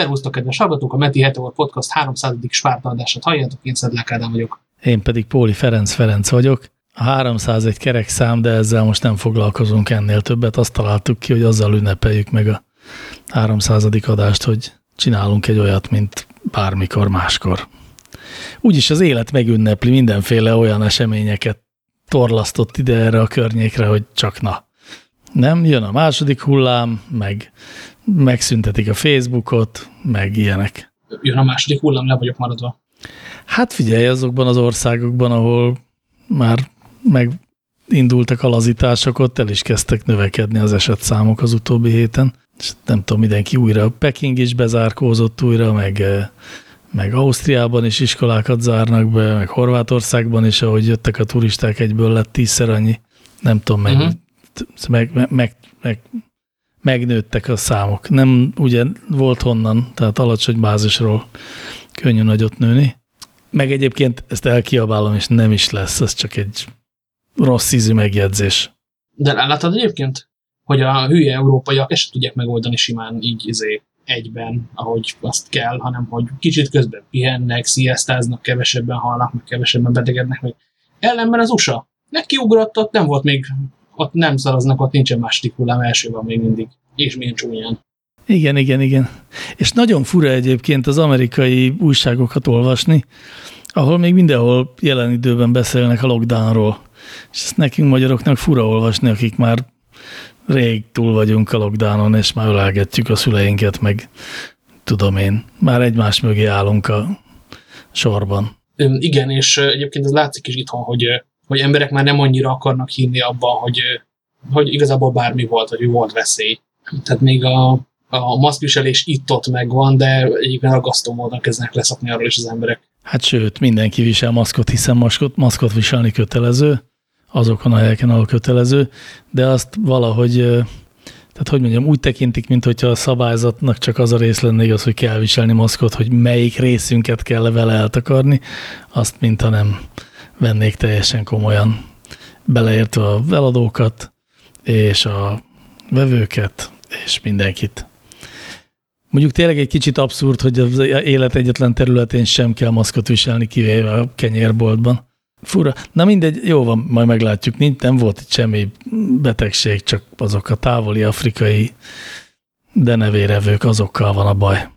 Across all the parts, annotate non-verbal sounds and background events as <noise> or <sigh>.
Szervusztok, kedves hallgatók! A Meti Heteor Podcast 300. Spárta adását halljátok, én Szedlák vagyok. Én pedig Póli Ferenc Ferenc vagyok. A 300 egy kerek szám, de ezzel most nem foglalkozunk ennél többet. Azt találtuk ki, hogy azzal ünnepeljük meg a 300. adást, hogy csinálunk egy olyat, mint bármikor máskor. Úgyis az élet megünnepli mindenféle olyan eseményeket torlasztott ide erre a környékre, hogy csak na. Nem, jön a második hullám, meg megszüntetik a Facebookot, meg ilyenek. Jön a második hullám, le vagyok maradva. Hát figyelj, azokban az országokban, ahol már megindultak a lazítások, ott el is kezdtek növekedni az esetszámok az utóbbi héten. És nem tudom, mindenki újra, Peking is bezárkózott újra, meg, meg Ausztriában is iskolákat zárnak be, meg Horvátországban is, ahogy jöttek a turisták, egyből lett tízszer annyi. Nem tudom, meg, uh -huh. meg, meg, meg, meg megnőttek a számok. Nem ugye volt honnan, tehát alacsony bázisról könnyű nagyot nőni. Meg egyébként ezt elkiabálom, és nem is lesz, ez csak egy rossz ízű megjegyzés. De látod egyébként, hogy a hülye európaiak ezt tudják megoldani simán így izé, egyben, ahogy azt kell, hanem hogy kicsit közben pihennek, sziasztáznak, kevesebben halnak, meg kevesebben betegednek, meg ellenben az USA. Nekiugrott, ott nem volt még ott nem szaraznak, ott nincsen második hullám, első van még mindig. És milyen csúnyán. Igen, igen, igen. És nagyon fura egyébként az amerikai újságokat olvasni, ahol még mindenhol jelen időben beszélnek a lockdownról. És ezt nekünk magyaroknak fura olvasni, akik már rég túl vagyunk a lockdownon, és már ölelgetjük a szüleinket, meg tudom én, már egymás mögé állunk a sorban. Igen, és egyébként ez látszik is itthon, hogy hogy emberek már nem annyira akarnak hinni abban, hogy, hogy igazából bármi volt, hogy volt veszély. Tehát még a, a maszkviselés itt-ott megvan, de egyébként ragasztó módon kezdenek leszokni arról is az emberek. Hát sőt, mindenki visel maszkot, hiszen maszkot, maszkot viselni kötelező, azokon a helyeken, ahol kötelező, de azt valahogy, tehát hogy mondjam, úgy tekintik, mint hogyha a szabályzatnak csak az a rész lenne az, hogy kell viselni maszkot, hogy melyik részünket kell vele eltakarni, azt mintha nem vennék teljesen komolyan, beleértve a eladókat, és a vevőket, és mindenkit. Mondjuk tényleg egy kicsit abszurd, hogy az élet egyetlen területén sem kell maszkot viselni, kivéve a kenyérboltban. Fura. Na mindegy, jó van, majd meglátjuk. Nincs, nem volt itt semmi betegség, csak azok a távoli afrikai denevérevők, azokkal van a baj.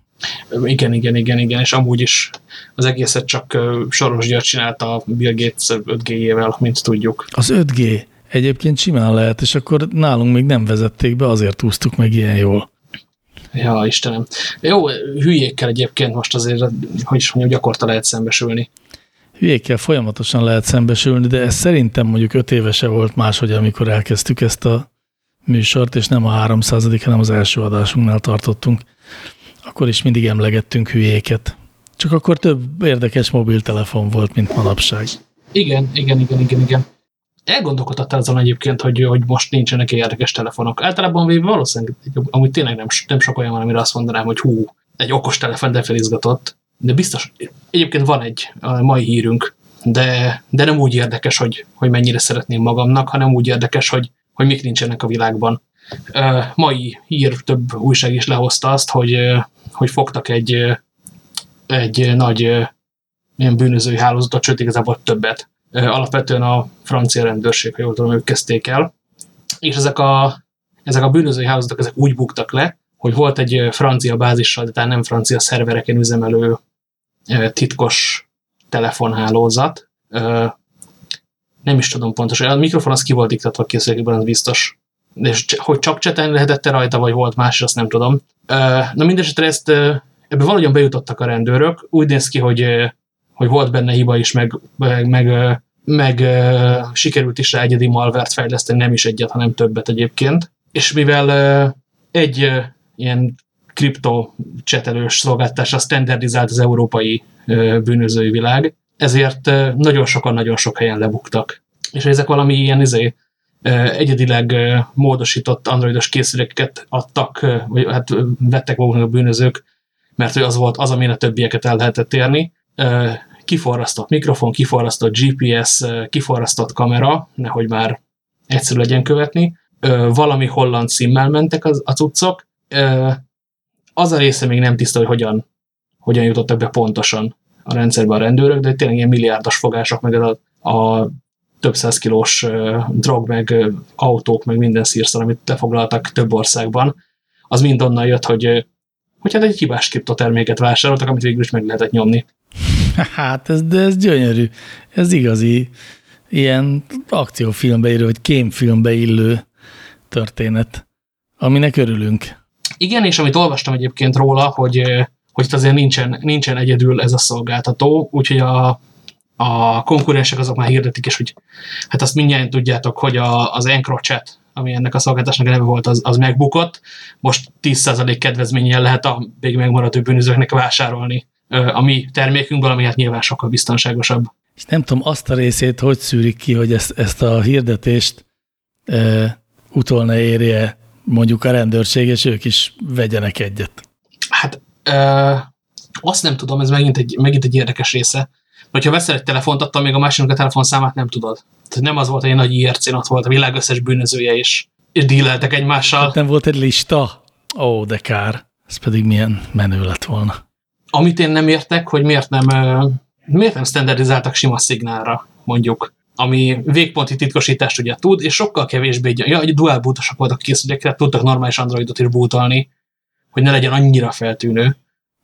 Igen, igen, igen, igen, és amúgy is az egészet csak Soros György csinálta a Bill Gates 5G-jével, mint tudjuk. Az 5G egyébként simán lehet, és akkor nálunk még nem vezették be, azért úsztuk meg ilyen jól. Ja, Istenem. Jó, hülyékkel egyébként most azért, hogy is mondjam, gyakorta lehet szembesülni. Hülyékkel folyamatosan lehet szembesülni, de ez szerintem mondjuk öt évese volt máshogy, amikor elkezdtük ezt a műsort, és nem a 300 hanem az első adásunknál tartottunk akkor is mindig emlegettünk hülyéket. Csak akkor több érdekes mobiltelefon volt, mint manapság. Igen, igen, igen, igen, igen. Elgondolkodtál azon egyébként, hogy, hogy most nincsenek érdekes telefonok. Általában véve valószínűleg, amúgy tényleg nem, nem sok olyan van, amire azt mondanám, hogy hú, egy okos telefon de felizgatott. De biztos, egyébként van egy mai hírünk, de, de nem úgy érdekes, hogy, hogy mennyire szeretném magamnak, hanem úgy érdekes, hogy, hogy mik nincsenek a világban. Mai hír több újság is lehozta azt, hogy hogy fogtak egy, egy nagy ilyen bűnözői hálózatot, sőt igazából többet. Alapvetően a francia rendőrség, ha jól tudom, ők kezdték el. És ezek a, ezek a bűnözői hálózatok ezek úgy buktak le, hogy volt egy francia bázissal, de talán nem francia szervereken üzemelő titkos telefonhálózat. Nem is tudom pontosan. A mikrofon az ki volt diktatva készülékben, az biztos. És hogy csak cseten lehetett -e rajta, vagy volt más, azt nem tudom. Na mindesetre ezt ebbe valahogyan bejutottak a rendőrök. Úgy néz ki, hogy, hogy volt benne hiba is, meg, meg, meg, meg sikerült is rá egyedi malvert fejleszteni, nem is egyet, hanem többet egyébként. És mivel egy ilyen kripto csetelős szolgáltásra standardizált az európai bűnözői világ, ezért nagyon sokan nagyon sok helyen lebuktak. És ezek valami ilyen izé, egyedileg módosított androidos készülékeket adtak, vagy hát vettek maguknak a bűnözők, mert hogy az volt az, amin a többieket el lehetett érni. Kiforrasztott mikrofon, kiforrasztott GPS, kiforrasztott kamera, nehogy már egyszerű legyen követni. Valami holland szímmel mentek az, a cuccok. Az a része még nem tiszta, hogy hogyan, hogyan jutottak be pontosan a rendszerbe a rendőrök, de tényleg ilyen milliárdos fogások, meg a, a több száz kilós drog, meg autók, meg minden szírszal, amit lefoglaltak több országban, az mind onnan jött, hogy, hogy hát egy hibás kriptoterméket vásároltak, amit végül is meg lehetett nyomni. <laughs> Hát ez, de ez gyönyörű. Ez igazi ilyen akciófilmbe illő, vagy kémfilmbe illő történet, aminek örülünk. Igen, és amit olvastam egyébként róla, hogy, hogy itt azért nincsen, nincsen egyedül ez a szolgáltató, úgyhogy a, a konkurensek azok már hirdetik, és hogy hát azt mindjárt tudjátok, hogy a, az EncroChat, ami ennek a szolgáltatásnak neve volt, az, az megbukott. Most 10% kedvezménnyel lehet a még megmaradó bűnözőknek vásárolni a mi termékünkből, ami hát nyilván sokkal biztonságosabb. És nem tudom, azt a részét hogy szűrik ki, hogy ezt, ezt a hirdetést e, utol ne érje mondjuk a rendőrség, és ők is vegyenek egyet. Hát e, azt nem tudom, ez megint egy, megint egy érdekes része. Hogyha veszel egy telefont, attól még a másiknak a telefonszámát nem tudod. Tehát nem az volt, hogy egy nagy irc ott volt a világ összes bűnözője is, és díleltek egymással. Tehát nem volt egy lista? Ó, de kár. Ez pedig milyen menő lett volna. Amit én nem értek, hogy miért nem, miért nem standardizáltak sima szignálra, mondjuk, ami végponti titkosítást ugye tud, és sokkal kevésbé, ja, egy dual bootosok voltak készügyekre, tudtak normális androidot is bootolni, hogy ne legyen annyira feltűnő.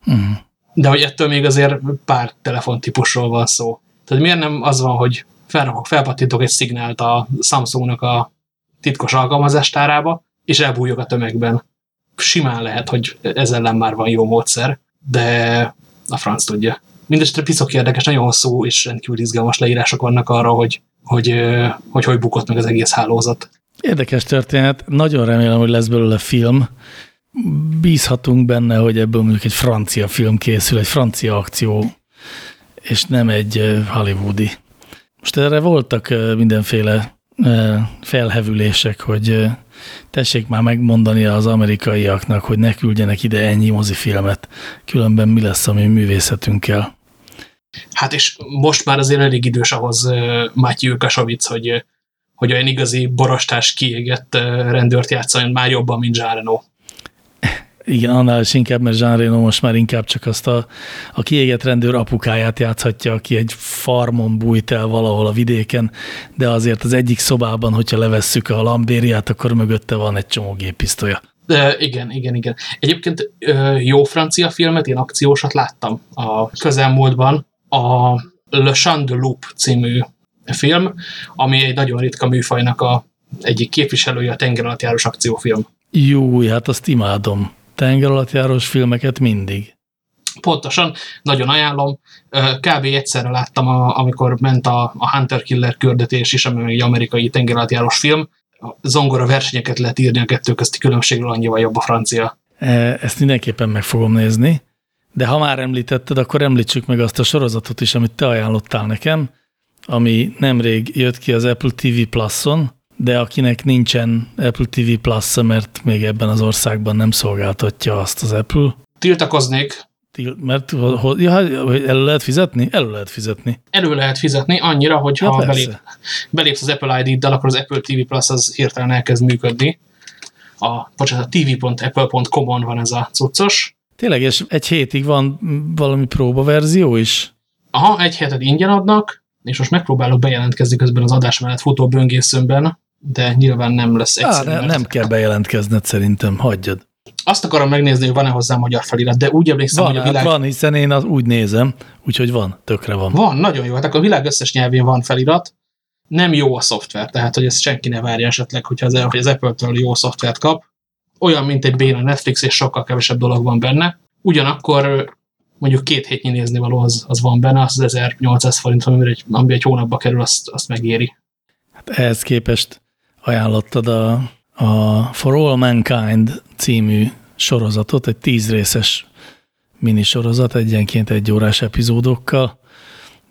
Hmm. De hogy ettől még azért pár telefontípusról van szó. Tehát miért nem az van, hogy felrakok, felpattintok egy szignált a Samsungnak a titkos alkalmazástárába, és elbújok a tömegben. Simán lehet, hogy ez ellen már van jó módszer, de a franc tudja. Mindenesetre piszok érdekes, nagyon hosszú és rendkívül izgalmas leírások vannak arra, hogy hogy, hogy hogy bukott meg az egész hálózat. Érdekes történet. Nagyon remélem, hogy lesz belőle film. Bízhatunk benne, hogy ebből mondjuk egy francia film készül, egy francia akció, és nem egy hollywoodi. Most erre voltak mindenféle felhevülések, hogy tessék már megmondani az amerikaiaknak, hogy ne küldjenek ide ennyi mozifilmet, különben mi lesz a mi művészetünkkel. Hát és most már azért elég idős ahhoz Matthew Kasovic, hogy, hogy olyan igazi borostás kiégett rendőrt játszani már jobban, mint Reno. Igen, annál is inkább, mert Jean Reno most már inkább csak azt a, a kiégett rendőr apukáját játszhatja, aki egy farmon bújt el valahol a vidéken, de azért az egyik szobában, hogyha levesszük a lambériát, akkor mögötte van egy csomó géppisztolya. De igen, igen, igen. Egyébként jó francia filmet, én akciósat láttam a közelmúltban. A Le Chant de Loup című film, ami egy nagyon ritka műfajnak a egyik képviselője a tengeralattjárós akciófilm. Jó, hát azt imádom tengeralattjárós filmeket mindig. Pontosan, nagyon ajánlom. Kb. egyszerre láttam, a, amikor ment a, a Hunter Killer küldetés is, ami egy amerikai tengeralattjárós film. Zongora versenyeket lehet írni a kettő közti különbségről, annyival jobb a francia. E, ezt mindenképpen meg fogom nézni, de ha már említetted, akkor említsük meg azt a sorozatot is, amit te ajánlottál nekem, ami nemrég jött ki az Apple TV Plus-on, de akinek nincsen Apple TV plus mert még ebben az országban nem szolgáltatja azt az Apple. Tiltakoznék. Til mert ja, elő lehet fizetni? Elő lehet fizetni. Elő lehet fizetni, annyira, hogy ja, ha belép, belépsz az Apple ID-ddal, akkor az Apple TV Plus az hirtelen elkezd működni. A, bocsánat, a tv.apple.com-on van ez a cuccos. Tényleg, és egy hétig van valami próbaverzió is? Aha, egy hetet ingyen adnak, és most megpróbálok bejelentkezni közben az adás mellett futó böngészőmben, de nyilván nem lesz egyszerű. Á, ne, nem kell bejelentkezned szerintem, hagyjad. Azt akarom megnézni, hogy van-e hozzá magyar felirat, de úgy emlékszem, van, hogy a hát világ... van, hiszen én az úgy nézem, úgyhogy van, tökre van. Van, nagyon jó. Hát akkor a világ összes nyelvén van felirat. Nem jó a szoftver, tehát hogy ezt senki ne várja esetleg, hogyha az, hogy az Apple-től jó szoftvert kap. Olyan, mint egy béna Netflix, és sokkal kevesebb dolog van benne. Ugyanakkor mondjuk két hétnyi nézni való az, az van benne, az 1800 forint, ami egy, ami egy hónapba kerül, azt, azt megéri. Hát ehhez képest ajánlottad a, a For All Mankind című sorozatot, egy tíz részes minisorozat, egyenként egy órás epizódokkal,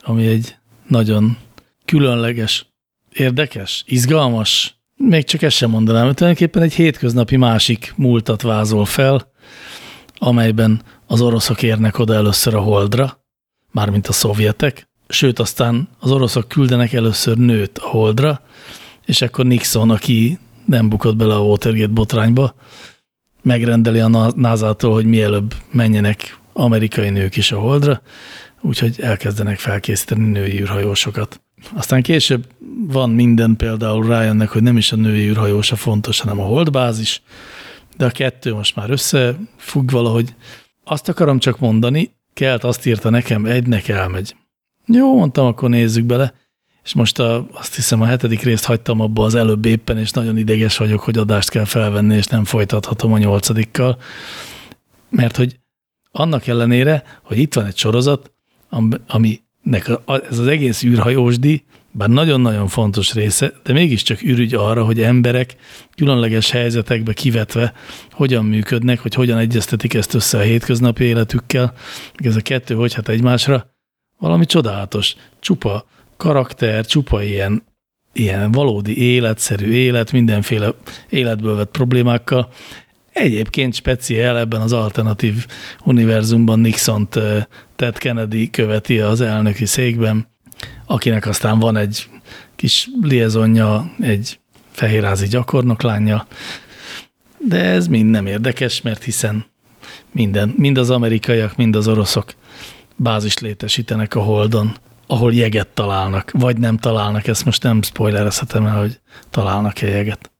ami egy nagyon különleges, érdekes, izgalmas, még csak ezt sem mondanám, mert tulajdonképpen egy hétköznapi másik múltat vázol fel, amelyben az oroszok érnek oda először a holdra, mármint a szovjetek, sőt aztán az oroszok küldenek először nőt a holdra, és akkor Nixon, aki nem bukott bele a Watergate botrányba, megrendeli a NASA-tól, hogy mielőbb menjenek amerikai nők is a Holdra, úgyhogy elkezdenek felkészíteni női űrhajósokat. Aztán később van minden például rájönnek, hogy nem is a női űrhajós a fontos, hanem a holdbázis, de a kettő most már összefügg valahogy. Azt akarom csak mondani, Kelt azt írta nekem, egynek elmegy. Jó, mondtam, akkor nézzük bele. És most a, azt hiszem a hetedik részt hagytam abba az előbb éppen, és nagyon ideges vagyok, hogy adást kell felvenni, és nem folytathatom a nyolcadikkal. Mert hogy annak ellenére, hogy itt van egy sorozat, aminek ez az egész űrhajósdi, bár nagyon-nagyon fontos része, de mégiscsak ürügy arra, hogy emberek különleges helyzetekbe kivetve hogyan működnek, hogy hogyan egyeztetik ezt össze a hétköznapi életükkel, ez a kettő hogy hát egymásra, valami csodálatos, csupa karakter, csupa ilyen, ilyen valódi életszerű élet, mindenféle életből vett problémákkal. Egyébként speciál ebben az alternatív univerzumban Nixon Ted Kennedy követi az elnöki székben, akinek aztán van egy kis liezonja, egy fehérházi gyakornoklánya, de ez mind nem érdekes, mert hiszen minden, mind az amerikaiak, mind az oroszok bázis létesítenek a Holdon, ahol jeget találnak, vagy nem találnak, ezt most nem spoilerezhetem el, hogy találnak-e jeget.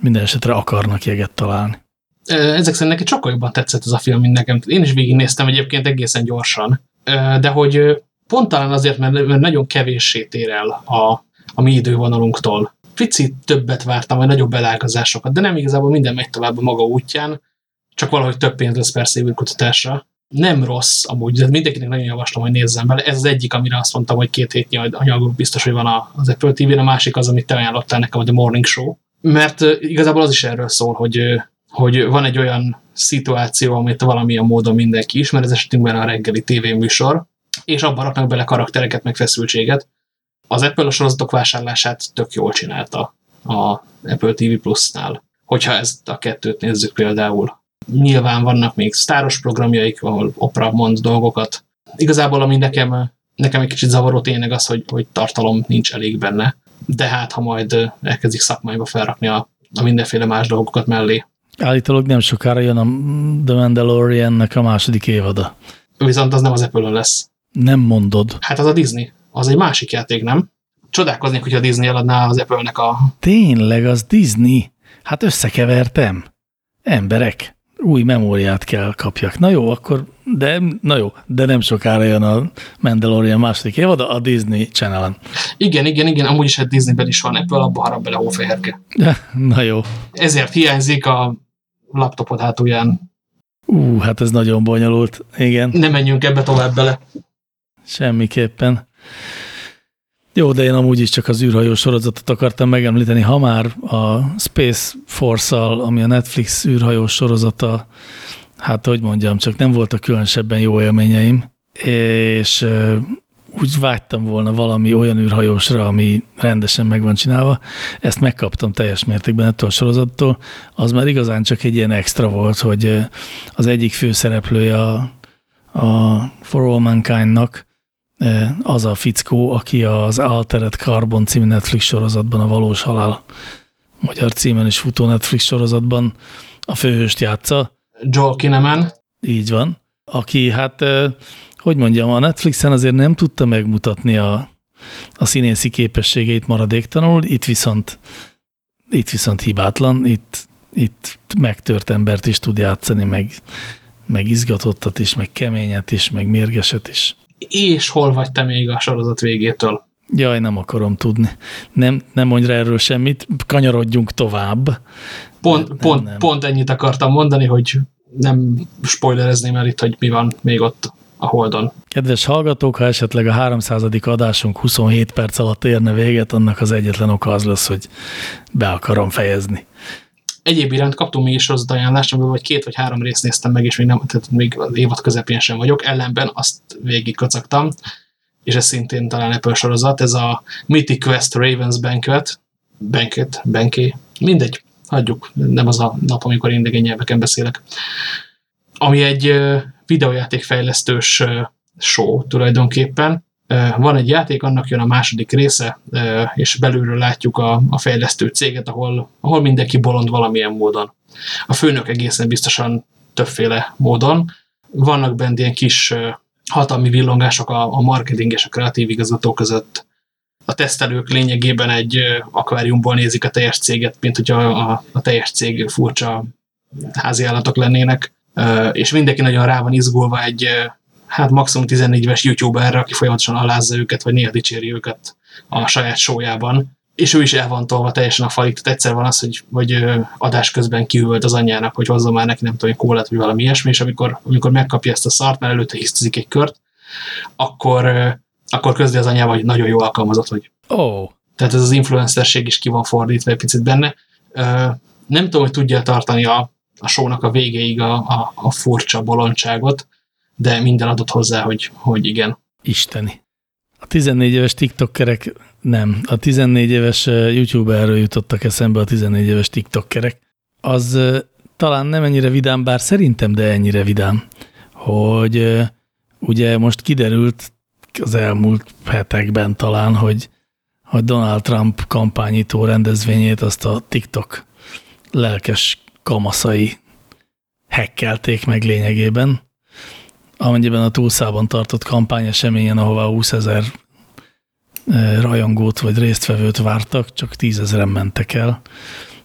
Minden esetre akarnak jeget találni. Ezek szerint neki sokkal jobban tetszett ez a film, mint nekem. Én is végignéztem egyébként egészen gyorsan, de hogy pont talán azért, mert, nagyon kevéssé tér el a, a mi idővonalunktól. Picit többet vártam, vagy nagyobb belágazásokat, de nem igazából minden megy tovább a maga útján, csak valahogy több pénz lesz persze kutatásra nem rossz amúgy, de mindenkinek nagyon javaslom, hogy nézzem bele. Ez az egyik, amire azt mondtam, hogy két hétnyi anyagok biztos, hogy van az Apple TV-n, a másik az, amit te ajánlottál nekem, hogy a Morning Show. Mert igazából az is erről szól, hogy, hogy van egy olyan szituáció, amit valamilyen módon mindenki ismer, ez esetünkben a reggeli tévéműsor, és abban raknak bele karaktereket, meg feszültséget. Az Apple a sorozatok vásárlását tök jól csinálta a Apple TV Plus-nál. Hogyha ezt a kettőt nézzük például. Nyilván vannak még sztáros programjaik, ahol opera mond dolgokat. Igazából, ami nekem, nekem egy kicsit zavaró tényleg az, hogy, hogy tartalom nincs elég benne. De hát, ha majd elkezdik szakmáiba felrakni a, a mindenféle más dolgokat mellé. Állítólag nem sokára jön a The Mandalorian-nek a második évada. Viszont az nem az apple lesz. Nem mondod. Hát az a Disney. Az egy másik játék, nem? Csodálkoznék, hogy a Disney eladná az Apple-nek a... Tényleg, az Disney? Hát összekevertem. Emberek új memóriát kell kapjak. Na jó, akkor, de, na jó, de nem sokára jön a Mandalorian második évad a Disney Channel-en. Igen, igen, igen, amúgy is egy Disneyben is van ebből, abba harap bele hófehérke. Na jó. Ezért hiányzik a laptopod hátulján. Ú, hát ez nagyon bonyolult, igen. Nem menjünk ebbe tovább bele. Semmiképpen. Jó, de én amúgy is csak az űrhajó sorozatot akartam megemlíteni, ha már a Space Force-al, ami a Netflix űrhajó sorozata, hát hogy mondjam, csak nem voltak különösebben jó élményeim, és úgy vágytam volna valami olyan űrhajósra, ami rendesen meg van csinálva. Ezt megkaptam teljes mértékben ettől a sorozattól. Az már igazán csak egy ilyen extra volt, hogy az egyik főszereplője a, a For All Mankind-nak az a fickó, aki az Altered Carbon című Netflix sorozatban, a Valós Halál magyar címen is futó Netflix sorozatban a főhőst játsza. Joel Kinnaman. Így van. Aki hát, hogy mondjam, a Netflixen azért nem tudta megmutatni a, a színészi képességeit maradéktanul, itt viszont, itt viszont hibátlan, itt, itt megtört embert is tud játszani, meg, meg izgatottat is, meg keményet is, meg mérgeset is és hol vagy te még a sorozat végétől? Jaj, nem akarom tudni. Nem, nem mondj rá erről semmit, kanyarodjunk tovább. Pont, nem, pont, nem. pont ennyit akartam mondani, hogy nem spoilerezném el itt, hogy mi van még ott a Holdon. Kedves hallgatók, ha esetleg a 300. adásunk 27 perc alatt érne véget, annak az egyetlen oka az lesz, hogy be akarom fejezni egyéb iránt kaptunk még is ajánlást, amiből vagy két vagy három részt néztem meg, és még, nem, tehát még az évad közepén sem vagyok. Ellenben azt végig kacagtam, és ez szintén talán Apple sorozat, ez a Mythic Quest Ravens Banquet, Banquet, Banké, mindegy, hagyjuk, nem az a nap, amikor én idegen nyelveken beszélek. Ami egy videójátékfejlesztős show tulajdonképpen, van egy játék, annak jön a második része, és belülről látjuk a, a fejlesztő céget, ahol, ahol mindenki bolond valamilyen módon. a főnök egészen biztosan többféle módon. Vannak benne ilyen kis hatalmi villongások a, a marketing és a kreatív igazgató között. A tesztelők lényegében egy akváriumból nézik a teljes céget, mint hogyha a, a teljes cég furcsa házi állatok lennének, és mindenki nagyon rá van izgulva egy hát maximum 14 éves youtuberre, aki folyamatosan alázza őket, vagy néha dicséri őket a saját sójában, és ő is el van tolva teljesen a falig. Tehát egyszer van az, hogy, hogy adás közben kiüvölt az anyjának, hogy hozza már neki, nem tudom, hogy kólát, vagy valami ilyesmi, és amikor, amikor megkapja ezt a szart, mert előtte hisztizik egy kört, akkor, akkor közli az anyával, hogy nagyon jó alkalmazott vagy. Oh. Tehát ez az influencerség is ki van fordítva egy picit benne. Nem tudom, hogy tudja tartani a, a sónak a végéig a, a, a furcsa bolondságot, de minden adott hozzá, hogy, hogy igen. Isteni. A 14 éves TikTokerek nem. A 14 éves YouTuberről jutottak eszembe a 14 éves TikTokerek. Az talán nem ennyire vidám, bár szerintem, de ennyire vidám, hogy ugye most kiderült az elmúlt hetekben talán, hogy, hogy Donald Trump kampányító rendezvényét azt a TikTok lelkes kamaszai hekkelték meg lényegében, amennyiben a túlszában tartott kampányeseményen, ahová 20 ezer e, rajongót vagy résztvevőt vártak, csak tízezeren mentek el.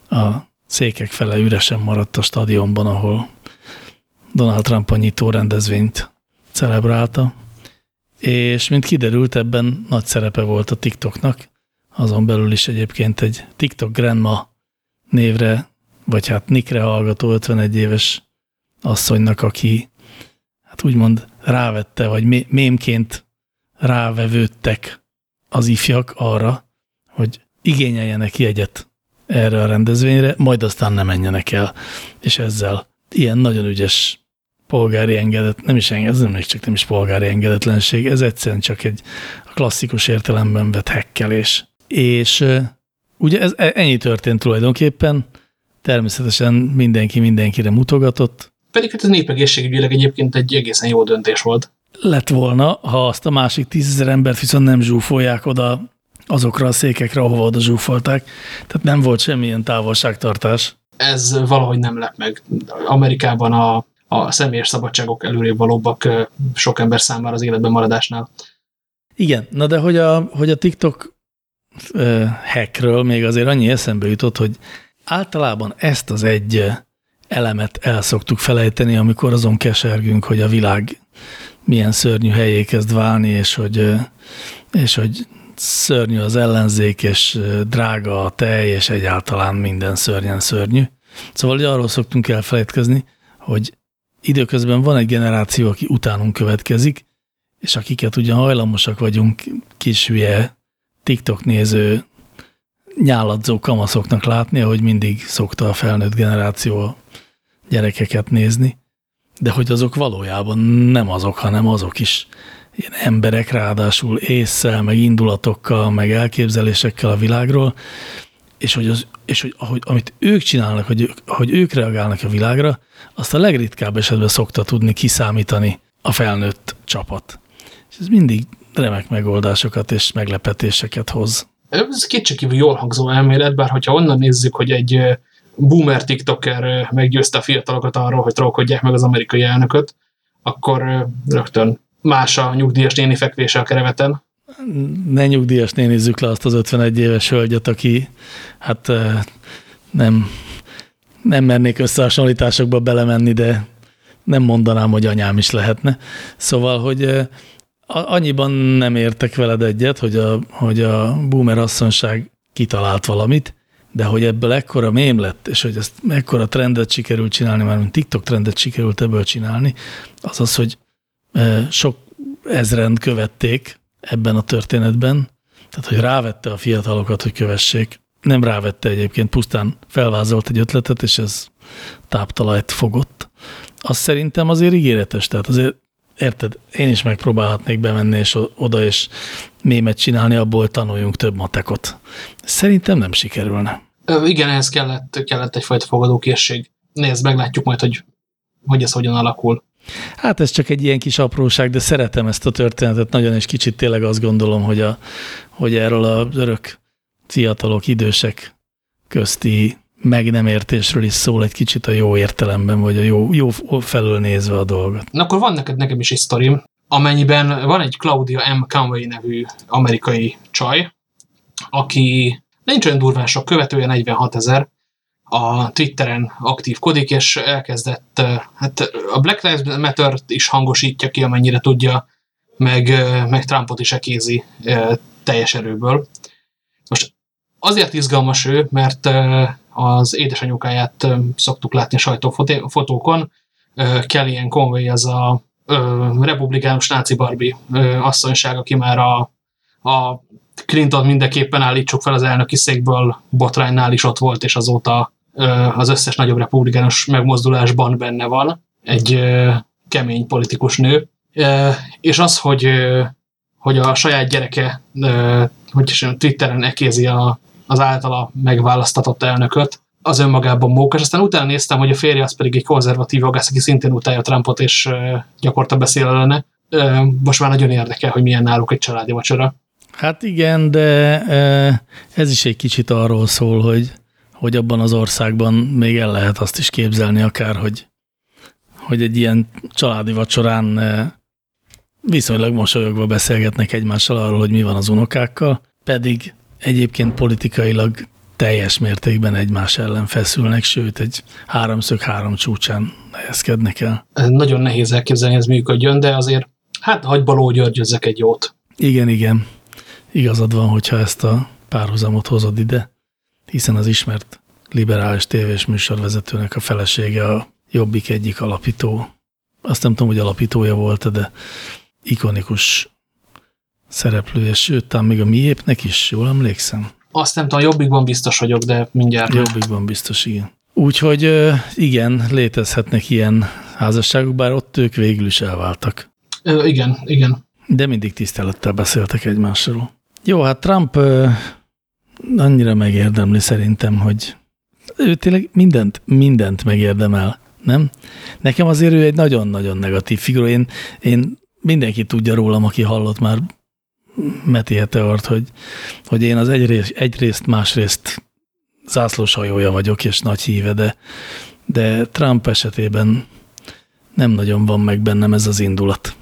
A székek fele üresen maradt a stadionban, ahol Donald Trump a nyitó rendezvényt celebrálta. És mint kiderült, ebben nagy szerepe volt a TikToknak, azon belül is egyébként egy TikTok Grandma névre, vagy hát Nikre hallgató 51 éves asszonynak, aki hát úgymond rávette, vagy mémként rávevődtek az ifjak arra, hogy igényeljenek jegyet erre a rendezvényre, majd aztán nem menjenek el. És ezzel ilyen nagyon ügyes polgári engedet, nem is enged, ez nem csak nem is polgári engedetlenség, ez egyszerűen csak egy klasszikus értelemben vett hekkelés. És ugye ez, e, ennyi történt tulajdonképpen, természetesen mindenki mindenkire mutogatott, pedig hát ez népegészségügyileg egyébként egy egészen jó döntés volt. Lett volna, ha azt a másik tízezer embert viszont nem zsúfolják oda azokra a székekre, ahova oda zsúfolták. Tehát nem volt semmilyen távolságtartás. Ez valahogy nem lep meg. Amerikában a, a személyes szabadságok előrébb valóbbak sok ember számára az életben maradásnál. Igen, na de hogy a, hogy a TikTok hackről még azért annyi eszembe jutott, hogy általában ezt az egy elemet el szoktuk felejteni, amikor azon kesergünk, hogy a világ milyen szörnyű helyé kezd válni, és hogy, és hogy szörnyű az ellenzék, és drága a tej, és egyáltalán minden szörnyen szörnyű. Szóval hogy arról szoktunk elfelejtkezni, hogy időközben van egy generáció, aki utánunk következik, és akiket ugyan hajlamosak vagyunk kis hülye TikTok néző nyáladzó kamaszoknak látni, ahogy mindig szokta a felnőtt generáció gyerekeket nézni, de hogy azok valójában nem azok, hanem azok is ilyen emberek, ráadásul észszel, meg indulatokkal, meg elképzelésekkel a világról, és hogy, az, és hogy ahogy, amit ők csinálnak, hogy, ők, hogy ők reagálnak a világra, azt a legritkább esetben szokta tudni kiszámítani a felnőtt csapat. És ez mindig remek megoldásokat és meglepetéseket hoz. Ez kétségkívül jól hangzó elmélet, bár hogyha onnan nézzük, hogy egy boomer tiktoker meggyőzte a fiatalokat arról, hogy trollkodják meg az amerikai elnököt, akkor rögtön más a nyugdíjas néni fekvése a kereveten. Ne nyugdíjas nénizzük le azt az 51 éves hölgyet, aki hát nem, nem mernék összehasonlításokba belemenni, de nem mondanám, hogy anyám is lehetne. Szóval, hogy annyiban nem értek veled egyet, hogy a, hogy a boomer asszonság kitalált valamit, de hogy ebből ekkora mém lett, és hogy ezt ekkora trendet sikerült csinálni, már mint TikTok trendet sikerült ebből csinálni, az az, hogy sok ezrend követték ebben a történetben, tehát hogy rávette a fiatalokat, hogy kövessék. Nem rávette egyébként, pusztán felvázolt egy ötletet, és ez táptalajt fogott. Az szerintem azért ígéretes, tehát azért érted, én is megpróbálhatnék bemenni és oda, és mémet csinálni, abból tanuljunk több matekot. Szerintem nem sikerülne. Ö, igen, ehhez kellett, kellett egyfajta fogadókészség. Nézd, meglátjuk majd, hogy, hogy ez hogyan alakul. Hát ez csak egy ilyen kis apróság, de szeretem ezt a történetet nagyon, és kicsit tényleg azt gondolom, hogy, a, hogy erről az örök fiatalok, idősek közti meg nem értésről is szól egy kicsit a jó értelemben, vagy a jó, jó felől nézve a dolgot. Na akkor van neked nekem is egy sztorim, amennyiben van egy Claudia M. Conway nevű amerikai csaj, aki nincs olyan durván sok követője, 46 ezer, a Twitteren aktívkodik, és elkezdett, hát a Black Lives matter is hangosítja ki, amennyire tudja, meg, meg Trumpot is ekézi teljes erőből. Most azért izgalmas ő, mert az édesanyukáját szoktuk látni sajtófotókon, Kellyanne Conway az a republikánus náci Barbie asszonyság, aki már a, a Clinton mindenképpen állítsuk fel az elnöki székből botránynál is ott volt, és azóta az összes nagyobb republikánus megmozdulásban benne van. Egy kemény politikus nő. És az, hogy, hogy a saját gyereke hogy is Twitteren ekézi a, az általa megválasztatott elnököt, az önmagában mókás. Aztán utána néztem, hogy a férje az pedig egy konzervatív agász, aki szintén utálja Trumpot, és gyakorta beszél ellene. Most már nagyon érdekel, hogy milyen náluk egy családi vacsora. Hát igen, de ez is egy kicsit arról szól, hogy, hogy abban az országban még el lehet azt is képzelni akár, hogy, hogy egy ilyen családi vacsorán viszonylag mosolyogva beszélgetnek egymással arról, hogy mi van az unokákkal, pedig egyébként politikailag teljes mértékben egymás ellen feszülnek, sőt egy háromszög három csúcsán helyezkednek el. Nagyon nehéz elképzelni, ez működjön, de azért hát hagy Baló Györgyözzek egy jót. Igen, igen. Igazad van, hogyha ezt a párhuzamot hozod ide, hiszen az ismert liberális tévés műsorvezetőnek a felesége a Jobbik egyik alapító. Azt nem tudom, hogy alapítója volt, de ikonikus szereplője, sőt, talán még a miépnek is, jól emlékszem. Azt nem tudom, Jobbikban biztos vagyok, de mindjárt. Jobbikban biztos, igen. Úgyhogy igen, létezhetnek ilyen házasságok, bár ott ők végül is elváltak. Ö, igen, igen. De mindig tisztelettel beszéltek egymásról. Jó, hát Trump annyira megérdemli szerintem, hogy ő tényleg mindent, mindent megérdemel, nem? Nekem azért ő egy nagyon-nagyon negatív figura. Én, én mindenki tudja rólam, aki hallott már Meti Heteort, hogy, hogy én az egyrészt, egyrészt másrészt zászlós hajója vagyok, és nagy híve, de, de Trump esetében nem nagyon van meg bennem ez az indulat.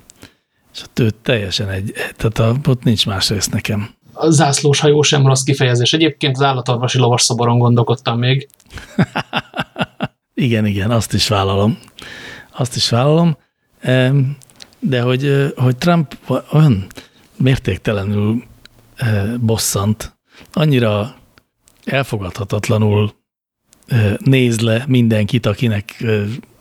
És ő teljesen egy, tehát a, ott nincs más rész nekem. A zászlós hajó sem rossz kifejezés. Egyébként az állatorvosi lovasszoboron gondolkodtam még. <laughs> igen, igen, azt is vállalom. Azt is vállalom. De hogy, hogy Trump olyan mértéktelenül bosszant, annyira elfogadhatatlanul néz le mindenkit, akinek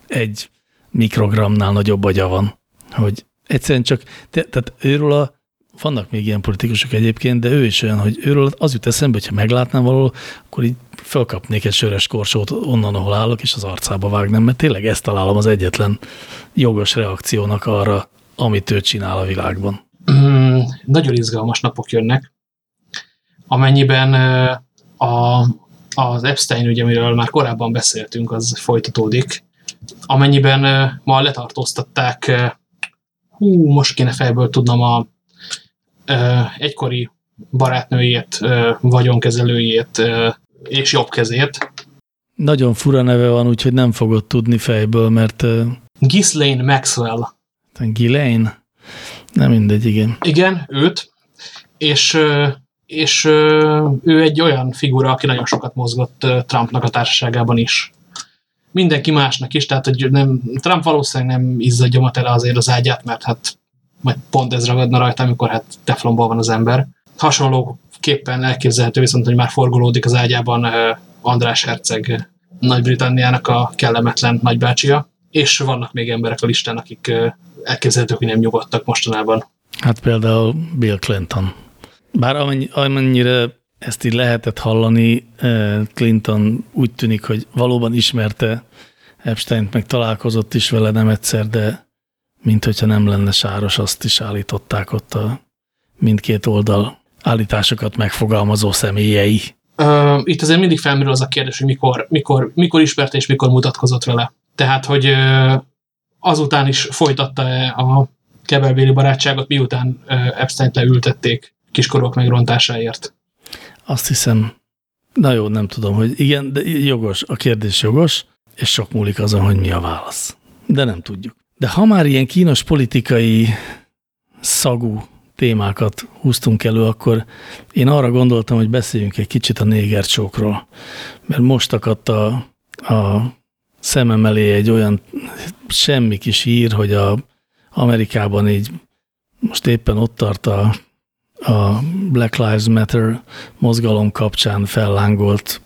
egy mikrogramnál nagyobb agya van, hogy egyszerűen csak, te, tehát őről a, vannak még ilyen politikusok egyébként, de ő is olyan, hogy őről az jut eszembe, hogyha meglátnám valahol, akkor így fölkapnék egy sörös korsót onnan, ahol állok, és az arcába vágnám, mert tényleg ezt találom az egyetlen jogos reakciónak arra, amit ő csinál a világban. Nagyon izgalmas napok jönnek, amennyiben a, az Epstein ügy, amiről már korábban beszéltünk, az folytatódik, amennyiben ma letartóztatták hú, most kéne fejből tudnom a egykori barátnőjét, vagyonkezelőjét és jobb kezét. Nagyon fura neve van, úgyhogy nem fogod tudni fejből, mert... Ghislaine Maxwell. Ghislaine? Nem mindegy, igen. Igen, őt. És, és ő egy olyan figura, aki nagyon sokat mozgott Trumpnak a társaságában is mindenki másnak is, tehát hogy nem, Trump valószínűleg nem izzadja tele azért az ágyát, mert hát majd pont ez ragadna rajta, amikor hát teflonból van az ember. Hasonlóképpen elképzelhető viszont, hogy már forgolódik az ágyában András Herceg Nagy-Britanniának a kellemetlen nagybácsia, és vannak még emberek a listán, akik elképzelhetők, hogy nem nyugodtak mostanában. Hát például Bill Clinton. Bár amennyire ezt így lehetett hallani, Clinton úgy tűnik, hogy valóban ismerte Epstein-t, meg találkozott is vele nem egyszer, de mint hogyha nem lenne sáros, azt is állították ott a mindkét oldal állításokat megfogalmazó személyei. Itt azért mindig felmerül az a kérdés, hogy mikor, mikor, mikor ismerte és mikor mutatkozott vele. Tehát, hogy azután is folytatta-e a kebelbéli barátságot, miután Epstein-t leültették kiskorok megrontásáért. Azt hiszem, Na jó, nem tudom, hogy igen, de jogos, a kérdés jogos, és sok múlik azon, hogy mi a válasz. De nem tudjuk. De ha már ilyen kínos politikai szagú témákat húztunk elő, akkor én arra gondoltam, hogy beszéljünk egy kicsit a négercsókról. Mert most akadt a, a szemem elé egy olyan semmi kis hír, hogy a Amerikában így most éppen ott tart a, a Black Lives Matter mozgalom kapcsán fellángolt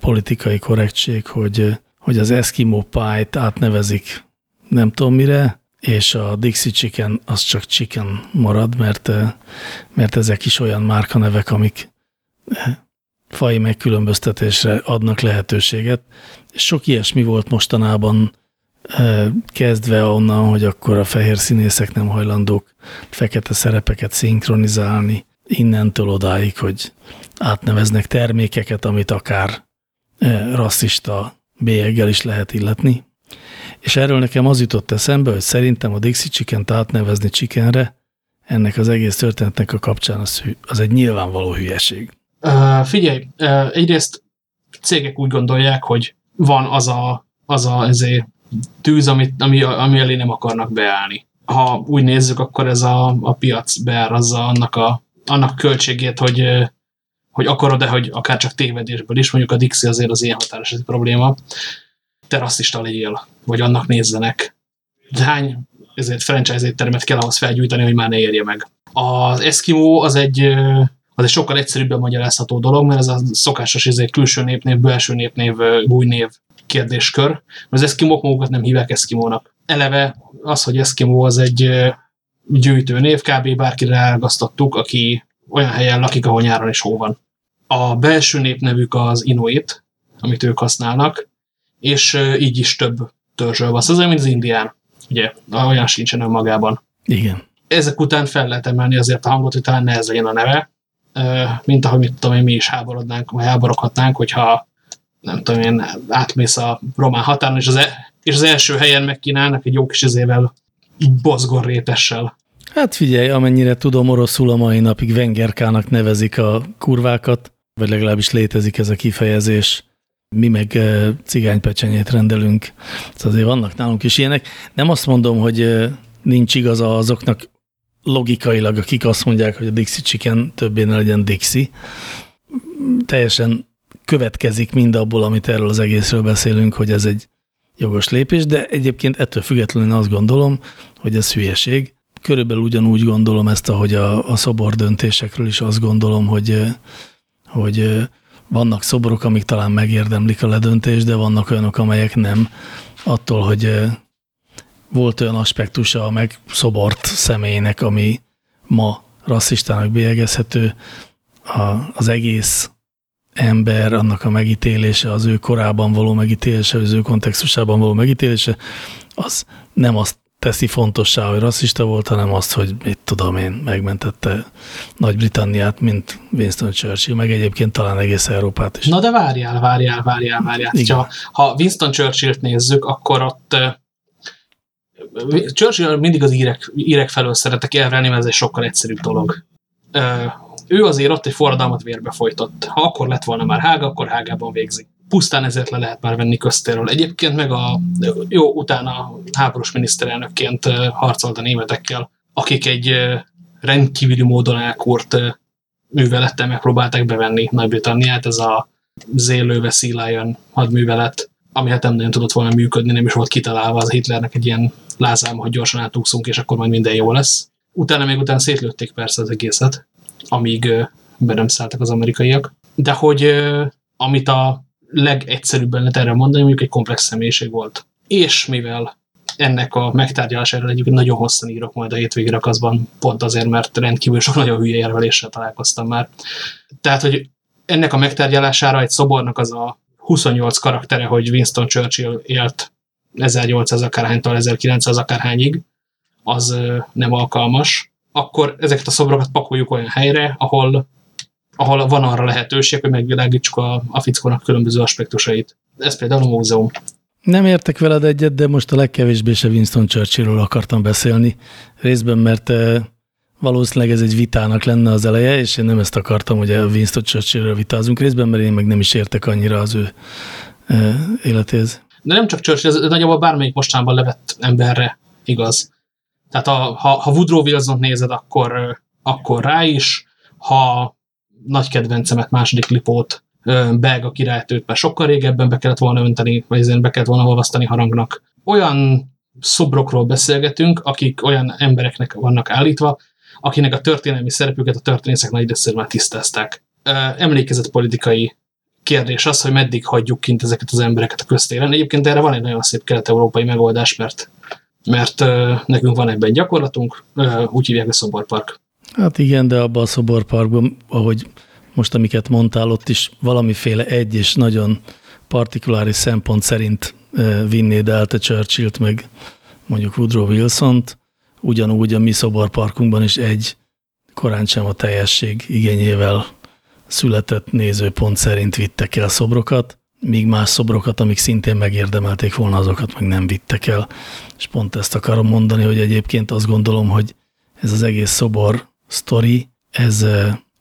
politikai korrektség, hogy, hogy az Eskimo Pie-t átnevezik nem tudom mire, és a Dixie Chicken az csak chicken marad, mert, mert ezek is olyan márkanevek, amik fai megkülönböztetésre adnak lehetőséget. Sok ilyesmi volt mostanában kezdve onnan, hogy akkor a fehér színészek nem hajlandók fekete szerepeket szinkronizálni, innentől odáig, hogy átneveznek termékeket, amit akár rasszista bélyeggel is lehet illetni. És erről nekem az jutott eszembe, hogy szerintem a Dixie Chicken-t átnevezni chickenre, ennek az egész történetnek a kapcsán az, az egy nyilvánvaló hülyeség. Uh, figyelj, uh, egyrészt cégek úgy gondolják, hogy van az a, az a ezért tűz, amit, ami, ami elé nem akarnak beállni. Ha úgy nézzük, akkor ez a, a piac beárazza annak a annak költségét, hogy, hogy akarod-e, hogy akár csak tévedésből is, mondjuk a Dixie azért az ilyen határos probléma, te rasszista legyél, vagy annak nézzenek. De hány ezért franchise éttermet kell ahhoz felgyújtani, hogy már ne érje meg. Az Eskimo az egy, az egy sokkal egyszerűbben magyarázható dolog, mert ez a szokásos ezért külső népnév, belső népnév, új név kérdéskör. Mert az eszkimók magukat nem hívják eszkimónak. Eleve az, hogy eszkimó az egy gyűjtőnév, kb. bárkire elgasztottuk, aki olyan helyen lakik, ahol nyáron is hó van. A belső népnevük az Inuit, amit ők használnak, és így is több törzsöl van. Szóval mint az indián, ugye, olyan sincsen önmagában. Igen. Ezek után fel lehet emelni azért a hangot, hogy talán ne ez legyen a neve, mint ahogy mit tudom én, mi is háborodnánk, vagy háboroghatnánk, hogyha nem tudom én, átmész a román határon, és az, e és az első helyen megkínálnak egy jó kis izével bozgor rétessel. Hát figyelj, amennyire tudom, oroszul a mai napig vengerkának nevezik a kurvákat, vagy legalábbis létezik ez a kifejezés. Mi meg cigánypecsenyét rendelünk. Szóval azért vannak nálunk is ilyenek. Nem azt mondom, hogy nincs igaza azoknak logikailag, akik azt mondják, hogy a Dixie Chicken többé ne legyen Dixie. Teljesen következik mind abból, amit erről az egészről beszélünk, hogy ez egy jogos lépés, de egyébként ettől függetlenül azt gondolom, hogy ez hülyeség. Körülbelül ugyanúgy gondolom ezt, ahogy a, a szobor döntésekről is azt gondolom, hogy, hogy vannak szoborok, amik talán megérdemlik a ledöntést, de vannak olyanok, amelyek nem. Attól, hogy volt olyan aspektusa a megszobort személynek, ami ma rasszistának bélyegezhető, az egész ember, annak a megítélése, az ő korában való megítélése, az ő kontextusában való megítélése, az nem azt teszi fontossá, hogy rasszista volt, hanem azt, hogy mit tudom én, megmentette Nagy-Britanniát, mint Winston Churchill, meg egyébként talán egész Európát is. Na de várjál, várjál, várjál, várjál. Ha, ha Winston Churchill-t nézzük, akkor ott Churchill mindig az írek, írek felől szeretek elvenni, mert ez egy sokkal egyszerűbb dolog. Ő azért ott egy forradalmat vérbe folytott. Ha akkor lett volna már Hága, akkor Hágában végzik. Pusztán ezért le lehet már venni köztéről. Egyébként meg a jó, utána háborús miniszterelnökként harcolt a németekkel, akik egy rendkívüli módon elkúrt művelettel megpróbálták bevenni Nagy-Britanniát, ez a Zélő Sea hadművelet, ami hát nem nagyon tudott volna működni, nem is volt kitalálva az Hitlernek egy ilyen lázám, hogy gyorsan átúszunk, és akkor majd minden jó lesz. Utána még utána szétlőtték persze az egészet, amíg be nem szálltak az amerikaiak. De hogy amit a legegyszerűbben lehet erre mondani, mondjuk egy komplex személyiség volt. És mivel ennek a megtárgyalására egyébként nagyon hosszan írok majd a hétvégi rakaszban, pont azért, mert rendkívül sok nagyon hülye érveléssel találkoztam már. Tehát, hogy ennek a megtárgyalására egy szobornak az a 28 karaktere, hogy Winston Churchill élt 1800 akárhánytól 1900 akárhányig, az nem alkalmas akkor ezeket a szobrokat pakoljuk olyan helyre, ahol, ahol van arra lehetőség, hogy megvilágítsuk a, a fickónak különböző aspektusait. Ez például a múzeum. Nem értek veled egyet, de most a legkevésbé se Winston Churchillről akartam beszélni. Részben, mert valószínűleg ez egy vitának lenne az eleje, és én nem ezt akartam, hogy a Winston Churchillről vitázunk részben, mert én meg nem is értek annyira az ő életéhez. De nem csak Churchill, ez nagyjából bármelyik mostában levett emberre igaz. Tehát a, ha, ha Woodrow wilson nézed, akkor, akkor rá is, ha nagy kedvencemet, második lipót, belga királytőt, mert sokkal régebben be kellett volna önteni, vagy be kellett volna olvasztani harangnak. Olyan szobrokról beszélgetünk, akik olyan embereknek vannak állítva, akinek a történelmi szerepüket a történészek nagy részéről már tisztázták. Emlékezett politikai kérdés az, hogy meddig hagyjuk kint ezeket az embereket a köztéren. Egyébként erre van egy nagyon szép kelet-európai megoldás, mert, mert nekünk van ebben gyakorlatunk, úgy hívják a szoborpark. Hát igen, de abban a szoborparkban, ahogy most amiket mondtál, ott is valamiféle egy és nagyon partikuláris szempont szerint vinnéd el te Churchill-t, meg mondjuk Woodrow Wilson-t, ugyanúgy a mi szoborparkunkban is egy korán sem a teljesség igényével született nézőpont szerint vittek el szobrokat, míg más szobrokat, amik szintén megérdemelték volna, azokat meg nem vittek el. És pont ezt akarom mondani, hogy egyébként azt gondolom, hogy ez az egész szobor sztori, ez,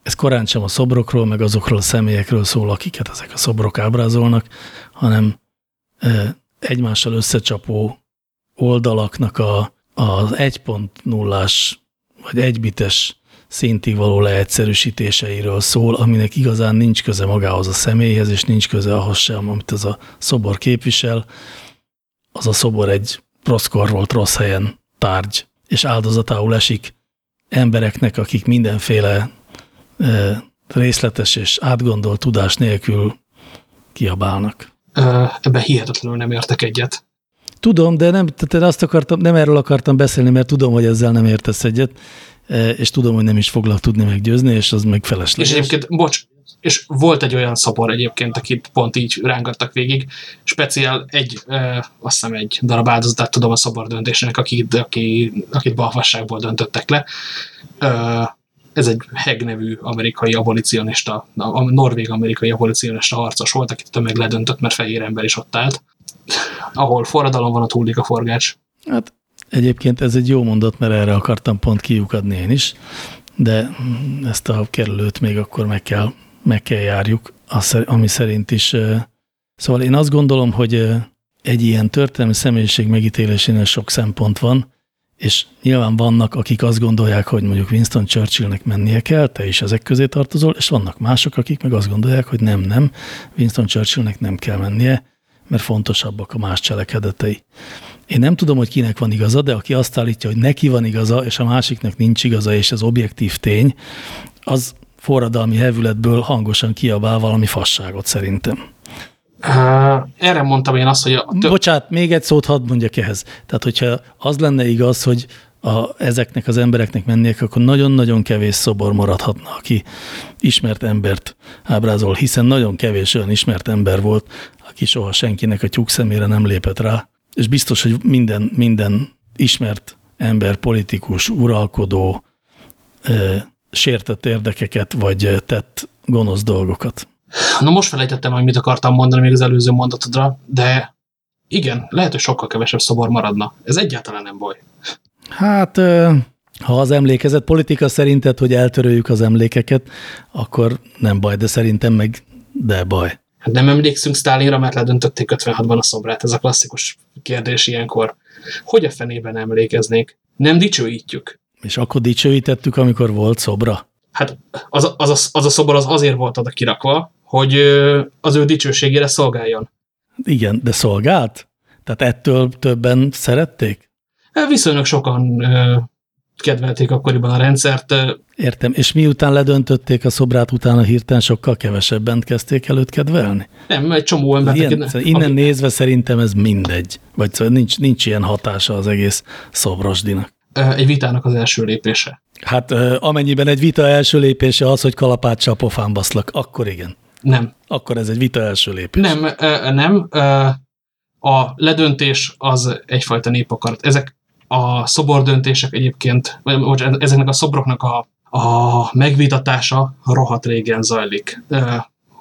ez korán sem a szobrokról, meg azokról a személyekről szól, akiket ezek a szobrok ábrázolnak, hanem egymással összecsapó oldalaknak a, az 1.0-as vagy egybites szintig való leegyszerűsítéseiről szól, aminek igazán nincs köze magához a személyhez, és nincs köze ahhoz sem, amit az a szobor képvisel. Az a szobor egy rossz volt rossz helyen tárgy, és áldozatául esik embereknek, akik mindenféle részletes és átgondolt tudás nélkül kiabálnak. Ebben hihetetlenül nem értek egyet. Tudom, de nem, tehát azt akartam, nem erről akartam beszélni, mert tudom, hogy ezzel nem értesz egyet, e, és tudom, hogy nem is foglak tudni meggyőzni, és az meg felesleges. És egyébként, bocs, és volt egy olyan szapor egyébként, akit pont így rángattak végig, speciál egy, ö, azt hiszem egy darab áldozatát tudom a szobor döntésnek, akit, aki, akit balfasságból döntöttek le. Ö, ez egy Heg nevű amerikai abolicionista, a norvég-amerikai abolicionista harcos volt, akit tömeg ledöntött, mert fehér ember is ott állt ahol forradalom van, a túlik a forgács. Hát egyébként ez egy jó mondat, mert erre akartam pont kiukadni én is, de ezt a kerülőt még akkor meg kell, meg kell járjuk, ami szerint is. Szóval én azt gondolom, hogy egy ilyen történelmi személyiség megítélésénél sok szempont van, és nyilván vannak, akik azt gondolják, hogy mondjuk Winston Churchillnek mennie kell, te is ezek közé tartozol, és vannak mások, akik meg azt gondolják, hogy nem, nem, Winston Churchillnek nem kell mennie, mert fontosabbak a más cselekedetei. Én nem tudom, hogy kinek van igaza, de aki azt állítja, hogy neki van igaza, és a másiknak nincs igaza, és ez objektív tény, az forradalmi hevületből hangosan kiabál valami fasságot szerintem. Uh, erre mondtam én azt, hogy... A Bocsát, még egy szót hadd mondjak ehhez. Tehát, hogyha az lenne igaz, hogy a, ezeknek az embereknek mennék, akkor nagyon-nagyon kevés szobor maradhatna, aki ismert embert ábrázol, hiszen nagyon kevés olyan ismert ember volt, aki soha senkinek a tyúk szemére nem lépett rá, és biztos, hogy minden, minden ismert ember, politikus, uralkodó ö, sértett érdekeket, vagy tett gonosz dolgokat. Na most felejtettem, hogy mit akartam mondani még az előző mondatodra, de igen, lehet, hogy sokkal kevesebb szobor maradna. Ez egyáltalán nem baj. Hát, ha az emlékezet politika szerinted, hogy eltöröljük az emlékeket, akkor nem baj, de szerintem meg de baj. Hát nem emlékszünk Stalinra, mert ledöntötték 56-ban a szobrát. Ez a klasszikus kérdés ilyenkor. Hogy a fenében emlékeznék? Nem dicsőítjük. És akkor dicsőítettük, amikor volt szobra? Hát az, az, az, az a szobor az azért volt oda kirakva, hogy az ő dicsőségére szolgáljon. Igen, de szolgált? Tehát ettől többen szerették? Viszonylag sokan kedvelték akkoriban a rendszert. Értem, és miután ledöntötték a szobrát, utána hirtelen sokkal kevesebben kezdték előtt kedvelni? Nem, egy csomó ember. Ilyen, aki, innen aki... nézve szerintem ez mindegy. Vagy szóval nincs, nincs ilyen hatása az egész szobrosdinak. Egy vitának az első lépése. Hát amennyiben egy vita első lépése az, hogy kalapáccsal pofán baszlak, akkor igen. Nem. Akkor ez egy vita első lépés. Nem, nem. A ledöntés az egyfajta népakarat. Ezek a szobordöntések egyébként, vagy ezeknek a szobroknak a, a megvitatása rohadt régen zajlik.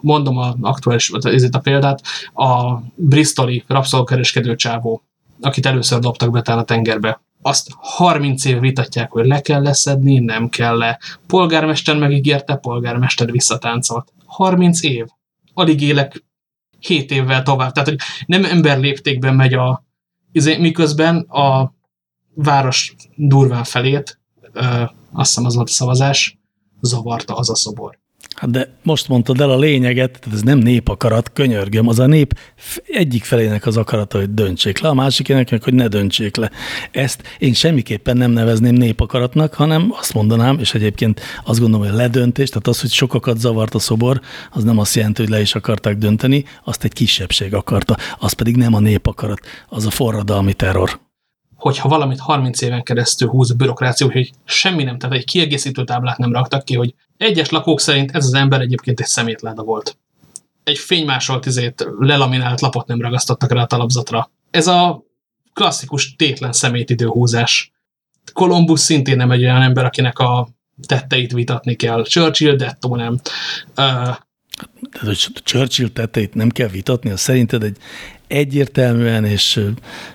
Mondom a aktuális, ezért a példát, a bristoli rabszolkereskedő csávó, akit először dobtak be a tengerbe, azt 30 év vitatják, hogy le kell leszedni, nem kell le. Polgármester megígérte, polgármester visszatáncolt. 30 év. Alig élek 7 évvel tovább. Tehát, hogy nem ember léptékben megy a, izé, miközben a város durván felét, ö, azt hiszem az volt a szavazás, zavarta az a szobor. Hát de most mondtad el a lényeget, tehát ez nem népakarat, könyörgöm, az a nép egyik felének az akarata, hogy döntsék le, a másikének meg, hogy ne döntsék le. Ezt én semmiképpen nem nevezném népakaratnak, hanem azt mondanám, és egyébként azt gondolom, hogy a ledöntés, tehát az, hogy sokakat zavart a szobor, az nem azt jelenti, hogy le is akarták dönteni, azt egy kisebbség akarta, az pedig nem a népakarat, az a forradalmi terror hogyha valamit 30 éven keresztül húz a bürokrácia, hogy semmi nem, tehát egy kiegészítő táblát nem raktak ki, hogy egyes lakók szerint ez az ember egyébként egy szemétláda volt. Egy fénymásolt izét, lelaminált lapot nem ragasztottak rá a talapzatra. Ez a klasszikus tétlen szemétidőhúzás. Columbus szintén nem egy olyan ember, akinek a tetteit vitatni kell. Churchill dettó nem. Uh, tehát, hogy Churchill tetteit nem kell vitatni, az szerinted egy egyértelműen és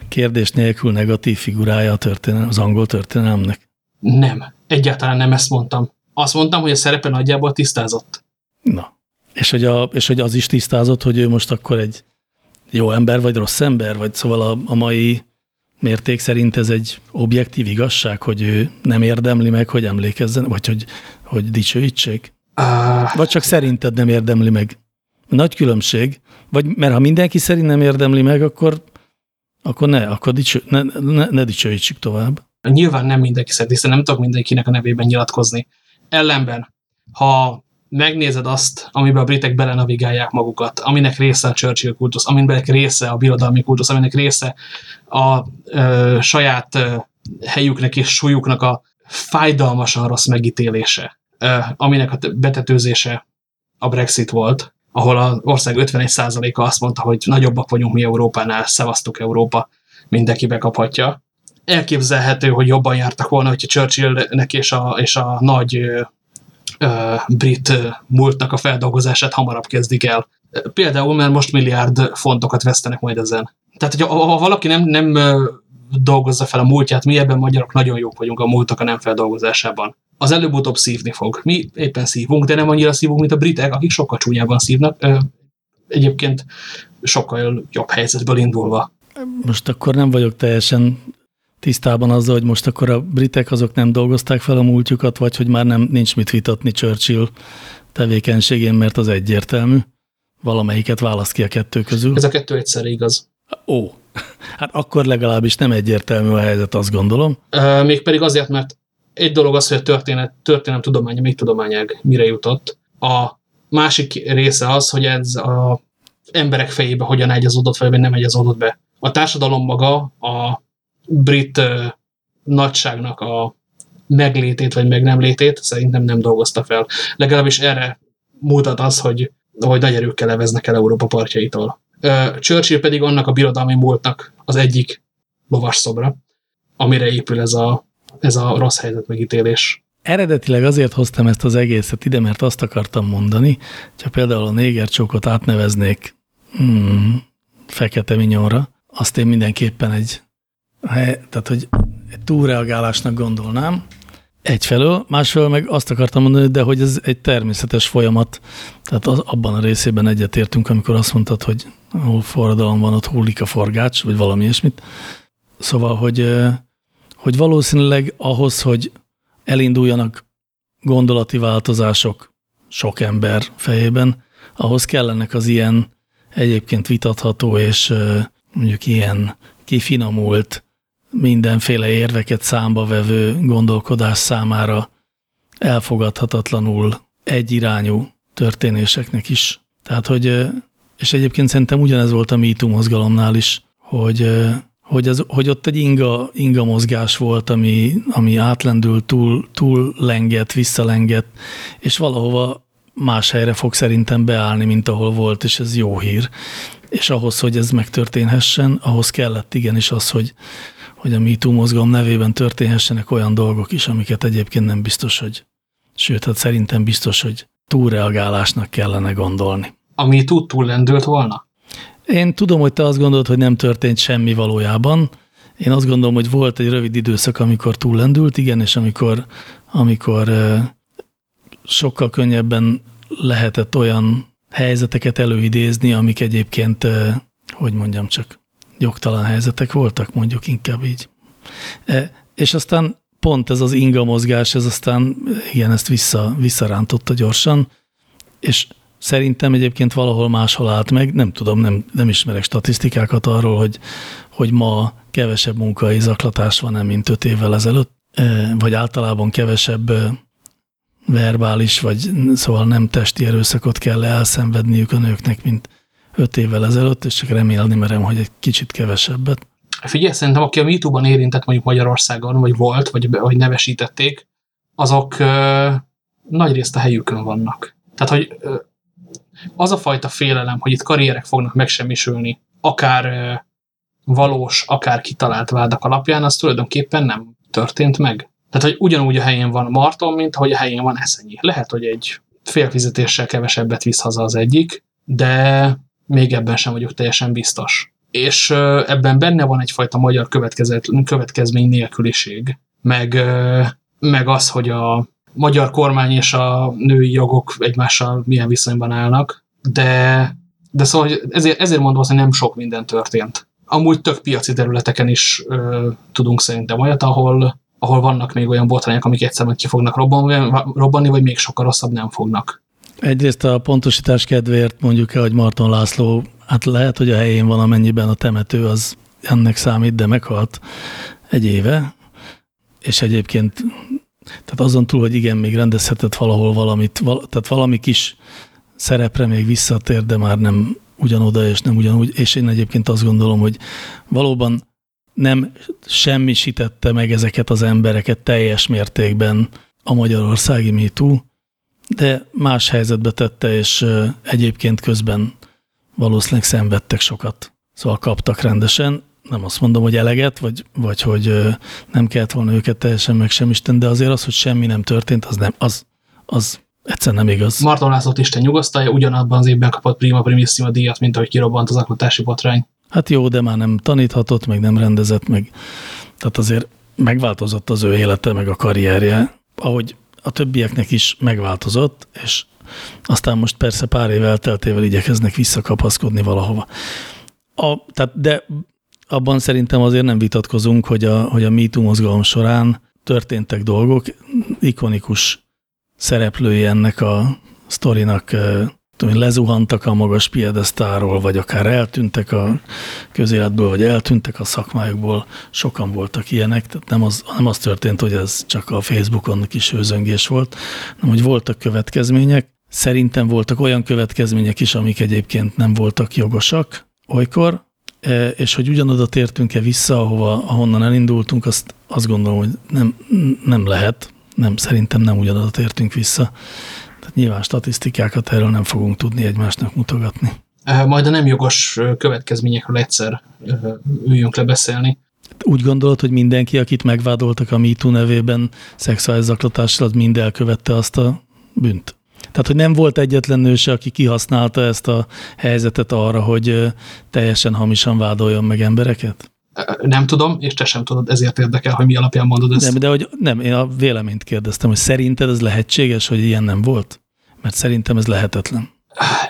kérdés nélkül negatív figurája a történelem, az angol történelemnek? Nem, egyáltalán nem ezt mondtam. Azt mondtam, hogy a szerepe nagyjából tisztázott. Na, és hogy, a, és hogy az is tisztázott, hogy ő most akkor egy jó ember, vagy rossz ember, vagy szóval a, a mai mérték szerint ez egy objektív igazság, hogy ő nem érdemli meg, hogy emlékezzen, vagy hogy, hogy dicsőítsék? Uh... Vagy csak szerinted nem érdemli meg? Nagy különbség. Vagy mert ha mindenki szerint nem érdemli meg, akkor, akkor ne, akkor dicső, ne, ne, ne dicsőítsük tovább. Nyilván nem mindenki szerint, hiszen nem tudok mindenkinek a nevében nyilatkozni. Ellenben, ha megnézed azt, amiben a britek belenavigálják magukat, aminek része a Churchill kultusz, aminek része a birodalmi kultusz, aminek része a ö, saját ö, helyüknek és súlyuknak a fájdalmasan rossz megítélése, ö, aminek a betetőzése a Brexit volt, ahol az ország 51%-a azt mondta, hogy nagyobbak vagyunk mi Európánál, szevasztok Európa, mindenki bekaphatja. Elképzelhető, hogy jobban jártak volna, hogyha Churchillnek és a, és a nagy ö, ö, brit múltnak a feldolgozását hamarabb kezdik el. Például, mert most milliárd fontokat vesztenek majd ezen. Tehát, hogy ha, ha valaki nem, nem dolgozza fel a múltját, mi ebben magyarok nagyon jók vagyunk a múltak a nem feldolgozásában az előbb-utóbb szívni fog. Mi éppen szívunk, de nem annyira szívunk, mint a britek, akik sokkal csúnyában szívnak. Egyébként sokkal jobb helyzetből indulva. Most akkor nem vagyok teljesen tisztában azzal, hogy most akkor a britek azok nem dolgozták fel a múltjukat, vagy hogy már nem nincs mit vitatni Churchill tevékenységén, mert az egyértelmű. Valamelyiket választ ki a kettő közül. Ez a kettő egyszerre igaz. Ó, hát akkor legalábbis nem egyértelmű a helyzet, azt gondolom. Mégpedig azért, mert egy dolog az, hogy a történet, történelem tudománya, még tudományág mire jutott. A másik része az, hogy ez a emberek fejébe hogyan egyeződött, vagy nem egyeződött be. A társadalom maga a brit nagyságnak a meglétét, vagy meg nem létét szerintem nem dolgozta fel. Legalábbis erre mutat az, hogy, hogy nagy erőkkel leveznek el Európa partjaitól. Churchill pedig annak a birodalmi múltnak az egyik lovas szobra, amire épül ez a ez a rossz helyzet megítélés. Eredetileg azért hoztam ezt az egészet ide, mert azt akartam mondani, hogyha például a négercsókot átneveznék hmm, fekete minyonra, azt én mindenképpen egy, tehát hogy egy túlreagálásnak gondolnám, egyfelől, másfelől meg azt akartam mondani, de hogy ez egy természetes folyamat, tehát az, abban a részében egyetértünk, amikor azt mondtad, hogy ahol forradalom van, ott hullik a forgács, vagy valami ilyesmit. Szóval, hogy hogy valószínűleg ahhoz, hogy elinduljanak gondolati változások sok ember fejében, ahhoz kellenek az ilyen egyébként vitatható és mondjuk ilyen kifinomult, mindenféle érveket számba vevő gondolkodás számára elfogadhatatlanul egyirányú történéseknek is. Tehát, hogy, és egyébként szerintem ugyanez volt a MeToo mozgalomnál is, hogy hogy, az, hogy ott egy inga, inga mozgás volt, ami, ami átlendült, túl, túl lengett, visszalengett, és valahova más helyre fog szerintem beállni, mint ahol volt, és ez jó hír. És ahhoz, hogy ez megtörténhessen, ahhoz kellett igenis az, hogy, hogy a MeToo mozgalom nevében történhessenek olyan dolgok is, amiket egyébként nem biztos, hogy, sőt, hát szerintem biztos, hogy túlreagálásnak kellene gondolni. Ami túl túl lendült volna? Én tudom, hogy te azt gondolod, hogy nem történt semmi valójában. én azt gondolom, hogy volt egy rövid időszak, amikor túllendült, igen, és amikor, amikor sokkal könnyebben lehetett olyan helyzeteket előidézni, amik egyébként, hogy mondjam csak, jogtalan helyzetek voltak, mondjuk inkább így. És aztán pont ez az inga mozgás, ez aztán igen, ezt vissza, visszarántotta gyorsan, és szerintem egyébként valahol máshol állt meg, nem tudom, nem, nem ismerek statisztikákat arról, hogy, hogy ma kevesebb munkai zaklatás van-e, mint öt évvel ezelőtt, vagy általában kevesebb verbális, vagy szóval nem testi erőszakot kell elszenvedniük a nőknek, mint öt évvel ezelőtt, és csak remélni merem, hogy egy kicsit kevesebbet. Figyelj, szerintem aki a MeToo-ban érintett mondjuk Magyarországon, vagy volt, vagy, vagy nevesítették, azok ö, nagy részt a helyükön vannak. Tehát, hogy ö, az a fajta félelem, hogy itt karrierek fognak megsemmisülni, akár valós, akár kitalált vádak alapján, az tulajdonképpen nem történt meg. Tehát, hogy ugyanúgy a helyén van Marton, mint ahogy a helyén van Eszenyi. Lehet, hogy egy félfizetéssel kevesebbet visz haza az egyik, de még ebben sem vagyok teljesen biztos. És ebben benne van egyfajta magyar következmény nélküliség, meg, meg az, hogy a magyar kormány és a női jogok egymással milyen viszonyban állnak, de, de szóval ezért, ezért mondom azt, hogy nem sok minden történt. Amúgy tök piaci területeken is ö, tudunk szerintem olyat, ahol, ahol vannak még olyan botrányok, amik egyszerűen ki fognak robbanni, robbanni, vagy még sokkal rosszabb nem fognak. Egyrészt a pontosítás kedvéért mondjuk el, hogy Marton László, hát lehet, hogy a helyén van, amennyiben a temető az ennek számít, de meghalt egy éve, és egyébként tehát azon túl, hogy igen, még rendezhetett valahol valamit, val, tehát valami kis szerepre még visszatér, de már nem ugyanoda és nem ugyanúgy, és én egyébként azt gondolom, hogy valóban nem semmisítette meg ezeket az embereket teljes mértékben a magyarországi MeToo, de más helyzetbe tette, és egyébként közben valószínűleg szenvedtek sokat. Szóval kaptak rendesen, nem azt mondom, hogy eleget, vagy, vagy hogy nem kellett volna őket teljesen meg sem Isten, de azért az, hogy semmi nem történt, az nem, az, az egyszerűen nem igaz. Marton Lászlót Isten nyugasztalja, ugyanabban az évben kapott Prima Primissima díjat, mint ahogy kirobbant az aklatási botrány. Hát jó, de már nem taníthatott, meg nem rendezett, meg tehát azért megváltozott az ő élete, meg a karrierje, ahogy a többieknek is megváltozott, és aztán most persze pár év elteltével igyekeznek visszakapaszkodni valahova. A, tehát de abban szerintem azért nem vitatkozunk, hogy a, hogy a MeToo mozgalom során történtek dolgok, ikonikus szereplői ennek a sztorinak tudom, lezuhantak a magas piedesztáról, vagy akár eltűntek a közéletből, vagy eltűntek a szakmájukból. Sokan voltak ilyenek, tehát nem az, nem az történt, hogy ez csak a Facebookon kis hőzöngés volt, hanem hogy voltak következmények. Szerintem voltak olyan következmények is, amik egyébként nem voltak jogosak olykor, és hogy ugyanoda tértünk-e vissza, ahova, ahonnan elindultunk, azt, azt gondolom, hogy nem, nem lehet, nem, szerintem nem ugyanoda tértünk vissza. Tehát nyilván statisztikákat erről nem fogunk tudni egymásnak mutogatni. Majd a nem jogos következményekről egyszer üljünk le beszélni. Úgy gondolod, hogy mindenki, akit megvádoltak a MeToo nevében szexuális zaklatással, az mind elkövette azt a bűnt? Tehát, hogy nem volt egyetlen nő se, aki kihasználta ezt a helyzetet arra, hogy teljesen hamisan vádoljon meg embereket? Nem tudom, és te sem tudod, ezért érdekel, hogy mi alapján mondod ezt. Nem, de hogy nem, én a véleményt kérdeztem, hogy szerinted ez lehetséges, hogy ilyen nem volt? Mert szerintem ez lehetetlen.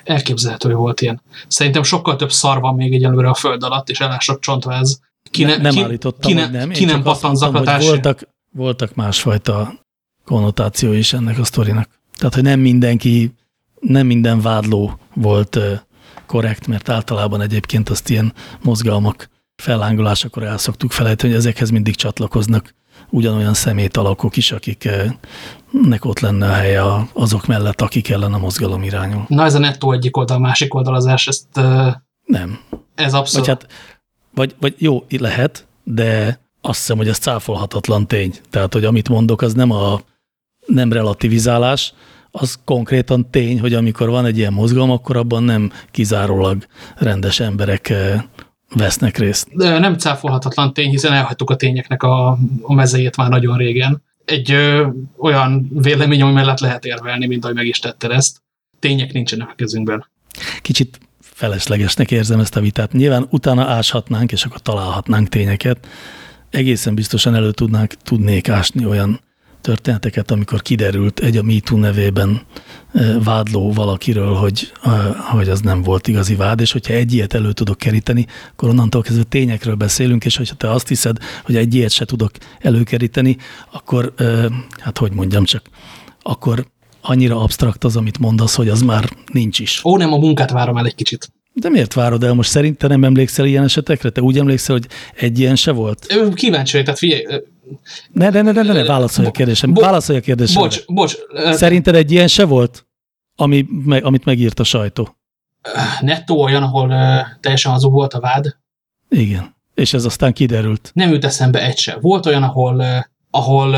Elképzelhető, hogy volt ilyen. Szerintem sokkal több szar van még egyelőre a föld alatt, és elásott csontváz. Ki ne, nem ki, állítottam, ki ne, hogy nem. Én ki nem pattan zaklatás. Voltak, voltak másfajta konnotáció is ennek a sztorinak. Tehát, hogy nem mindenki, nem minden vádló volt korrekt, mert általában egyébként azt ilyen mozgalmak fellángolásakor el szoktuk felejteni, hogy ezekhez mindig csatlakoznak ugyanolyan szemét alakok is, akiknek ott lenne a helye azok mellett, akik ellen a mozgalom irányul. Na ez a nettó egyik oldal, másik oldalazás, ezt... Nem. Ez abszolút. Vagy, hát, vagy, vagy jó, lehet, de azt hiszem, hogy ez cáfolhatatlan tény. Tehát, hogy amit mondok, az nem a nem relativizálás, az konkrétan tény, hogy amikor van egy ilyen mozgalom, akkor abban nem kizárólag rendes emberek vesznek részt. De nem cáfolhatatlan tény, hiszen elhagytuk a tényeknek a, a mezejét már nagyon régen. Egy ö, olyan vélemény, ami mellett lehet érvelni, mint ahogy meg is tetted ezt. Tények nincsenek a kezünkben. Kicsit feleslegesnek érzem ezt a vitát. Nyilván utána áshatnánk, és akkor találhatnánk tényeket. Egészen biztosan elő tudnánk, tudnék ásni olyan történeteket, amikor kiderült egy a MeToo nevében vádló valakiről, hogy, hogy az nem volt igazi vád, és hogyha egy ilyet elő tudok keríteni, akkor onnantól kezdve tényekről beszélünk, és hogyha te azt hiszed, hogy egy ilyet se tudok előkeríteni, akkor, hát hogy mondjam csak, akkor annyira absztrakt az, amit mondasz, hogy az már nincs is. Ó, nem, a munkát várom el egy kicsit. De miért várod el? Most szerintem nem emlékszel ilyen esetekre? Te úgy emlékszel, hogy egy ilyen se volt? Kíváncsi vagy, tehát figyelj. Ne, ne, ne, ne, ne, válaszolj a kérdésem. Bo válaszolj a kérdésem. Bocs, bocs. Szerinted egy ilyen se volt, ami, me, amit megírt a sajtó? Nettó olyan, ahol teljesen azú volt a vád? Igen. És ez aztán kiderült. Nem jut eszembe egy se. Volt olyan, ahol, ahol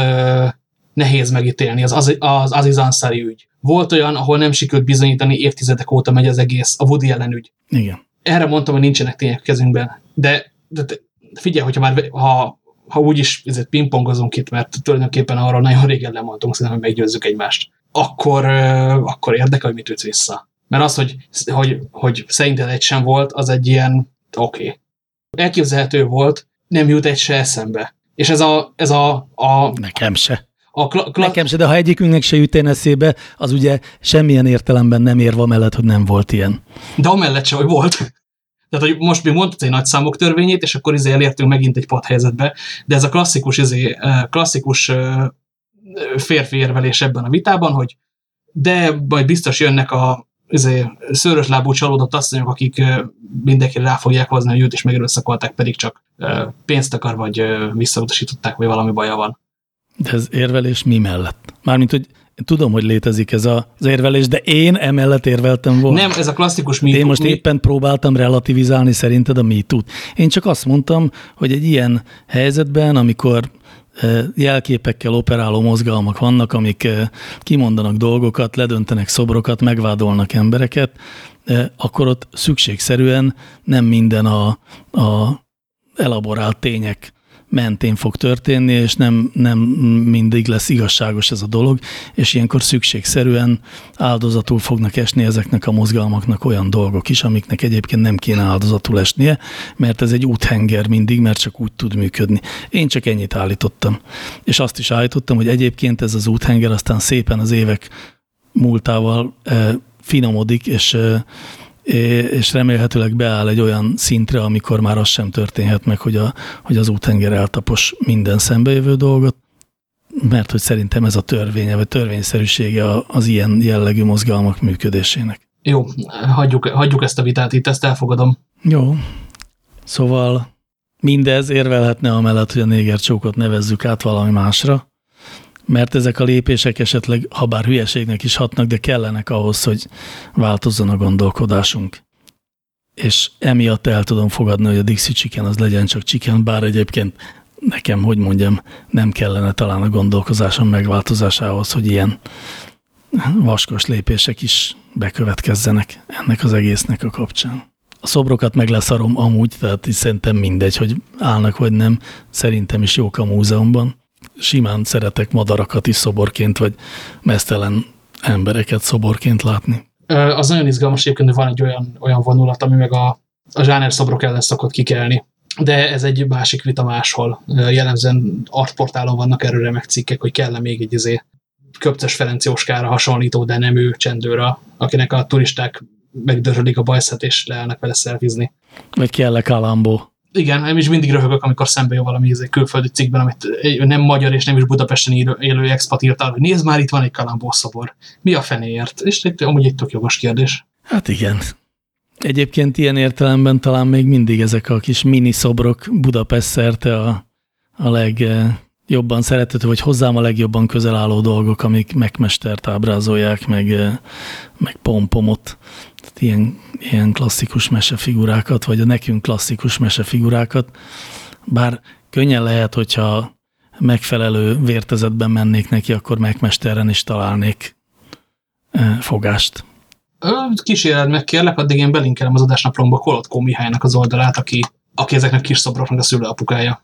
nehéz megítélni, az, az, az Aziz Ansari ügy. Volt olyan, ahol nem sikerült bizonyítani, évtizedek óta megy az egész, a Woody ellen ügy. Igen. Erre mondtam, hogy nincsenek tények kezünkben. De, de, de figyelj, hogyha már ha, ha úgyis ezért pingpongozunk itt, mert tulajdonképpen arra nagyon régen lemondtunk, szerintem, hogy meggyőzzük egymást, akkor, akkor érdekel, hogy mit ütsz vissza. Mert az, hogy, hogy, hogy szerinted egy sem volt, az egy ilyen oké. Okay. Elképzelhető volt, nem jut egy se eszembe. És ez a, ez a, a Nekem se. A kla Nekem se, de ha egyikünknek se jut eszébe, az ugye semmilyen értelemben nem érve mellett, hogy nem volt ilyen. De amellett se, hogy volt. Tehát, hogy most még mondtad egy nagy számok törvényét, és akkor izé elértünk megint egy padhelyzetbe, de ez a klasszikus, izé, klasszikus férfi érvelés ebben a vitában, hogy de majd biztos jönnek a izé, szőrös lábú csalódott asszonyok, akik mindenkire rá fogják hozni, hogy őt is megerőszakolták, pedig csak pénzt akar, vagy visszautasították, vagy valami baja van. De ez érvelés mi mellett? Mármint, hogy tudom, hogy létezik ez az érvelés, de én emellett érveltem volna. Nem, ez a klasszikus mi. Én most mi... éppen próbáltam relativizálni szerinted a mi tud. Én csak azt mondtam, hogy egy ilyen helyzetben, amikor jelképekkel operáló mozgalmak vannak, amik kimondanak dolgokat, ledöntenek szobrokat, megvádolnak embereket, akkor ott szükségszerűen nem minden a, a elaborált tények mentén fog történni, és nem, nem mindig lesz igazságos ez a dolog, és ilyenkor szükségszerűen áldozatul fognak esni ezeknek a mozgalmaknak olyan dolgok is, amiknek egyébként nem kéne áldozatul esnie, mert ez egy úthenger mindig, mert csak úgy tud működni. Én csak ennyit állítottam. És azt is állítottam, hogy egyébként ez az úthenger aztán szépen az évek múltával eh, finomodik, és eh, és remélhetőleg beáll egy olyan szintre, amikor már az sem történhet meg, hogy, a, hogy az útenger eltapos minden szembejövő dolgot, mert hogy szerintem ez a törvénye, vagy törvényszerűsége az ilyen jellegű mozgalmak működésének. Jó, hagyjuk, hagyjuk ezt a vitát itt, ezt elfogadom. Jó, szóval mindez érvelhetne amellett, hogy a négercsókot nevezzük át valami másra, mert ezek a lépések esetleg, ha bár hülyeségnek is hatnak, de kellenek ahhoz, hogy változzon a gondolkodásunk. És emiatt el tudom fogadni, hogy a Dixie Chicken az legyen csak chicken, bár egyébként nekem, hogy mondjam, nem kellene talán a gondolkozásom megváltozásához, hogy ilyen vaskos lépések is bekövetkezzenek ennek az egésznek a kapcsán. A szobrokat meg leszarom amúgy, tehát szerintem mindegy, hogy állnak vagy nem, szerintem is jók a múzeumban simán szeretek madarakat is szoborként, vagy mesztelen embereket szoborként látni. Az nagyon izgalmas egyébként, hogy van egy olyan, olyan vonulat, ami meg a, a zsáner szobrok ellen szokott kikelni. De ez egy másik vita máshol. Jellemzően artportálon vannak erről remek cikkek, hogy kell -e még egy izé Köpces Ferenc Jóskára hasonlító, de nem ő csendőra, akinek a turisták megdörölik a bajszát és leállnak vele szervizni. Vagy kell-e Kalambó? Igen, nem is mindig röhögök, amikor szembe jön valami egy külföldi cikkben, amit nem magyar és nem is Budapesten élő, élő expat írtál, hogy nézd már, itt van egy kalambó szobor. Mi a fenéért? És amúgy egy tök jogos kérdés. Hát igen. Egyébként ilyen értelemben talán még mindig ezek a kis mini szobrok Budapest szerte a, a legjobban szeretető, vagy hozzám a legjobban közel álló dolgok, amik megmestert ábrázolják, meg, meg pompomot ilyen, ilyen klasszikus mesefigurákat, vagy a nekünk klasszikus mesefigurákat, bár könnyen lehet, hogyha megfelelő vértezetben mennék neki, akkor megmesteren is találnék e, fogást. Kísérled meg kérlek, addig én belinkelem az adásnaplomba Kolotko Mihálynak az oldalát, aki, aki ezeknek kis szobroknak a szülőapukája.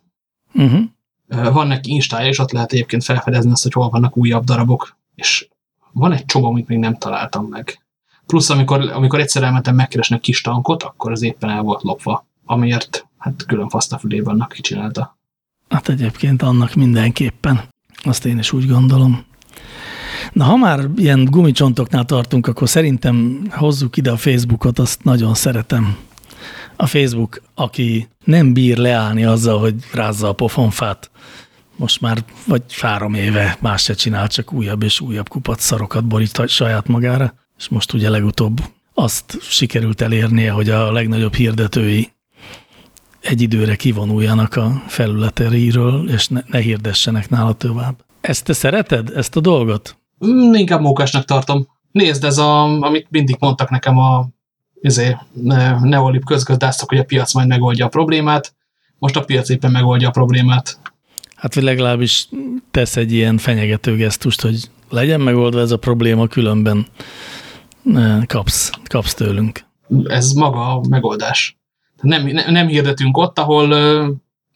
Uh mhm. -huh. Van neki instája, és ott lehet egyébként felfedezni azt, hogy hol vannak újabb darabok, és van egy csomó, amit még nem találtam meg Plusz amikor, amikor egyszer elmentem megkeresni a kis tankot, akkor az éppen el volt lopva, amiért hát külön fasztafülében annak kicsinálta. Hát egyébként annak mindenképpen. Azt én is úgy gondolom. Na, ha már ilyen gumicsontoknál tartunk, akkor szerintem hozzuk ide a Facebookot, azt nagyon szeretem. A Facebook, aki nem bír leállni azzal, hogy rázza a pofonfát, most már vagy három éve más se csinál, csak újabb és újabb kupat szarokat borít saját magára, és most ugye legutóbb azt sikerült elérnie, hogy a legnagyobb hirdetői egy időre kivonuljanak a felületeiről, és ne, ne hirdessenek nála tovább. Ezt te szereted, ezt a dolgot? Mm, inkább mókásnak tartom. Nézd, ez a, amit mindig mondtak nekem a izé, neolib közgazdászok, hogy a piac majd megoldja a problémát. Most a piac éppen megoldja a problémát. Hát, vagy legalábbis tesz egy ilyen fenyegető gesztust, hogy legyen megoldva ez a probléma, különben kapsz, kapsz tőlünk. Ez maga a megoldás. Nem, nem hirdetünk ott, ahol,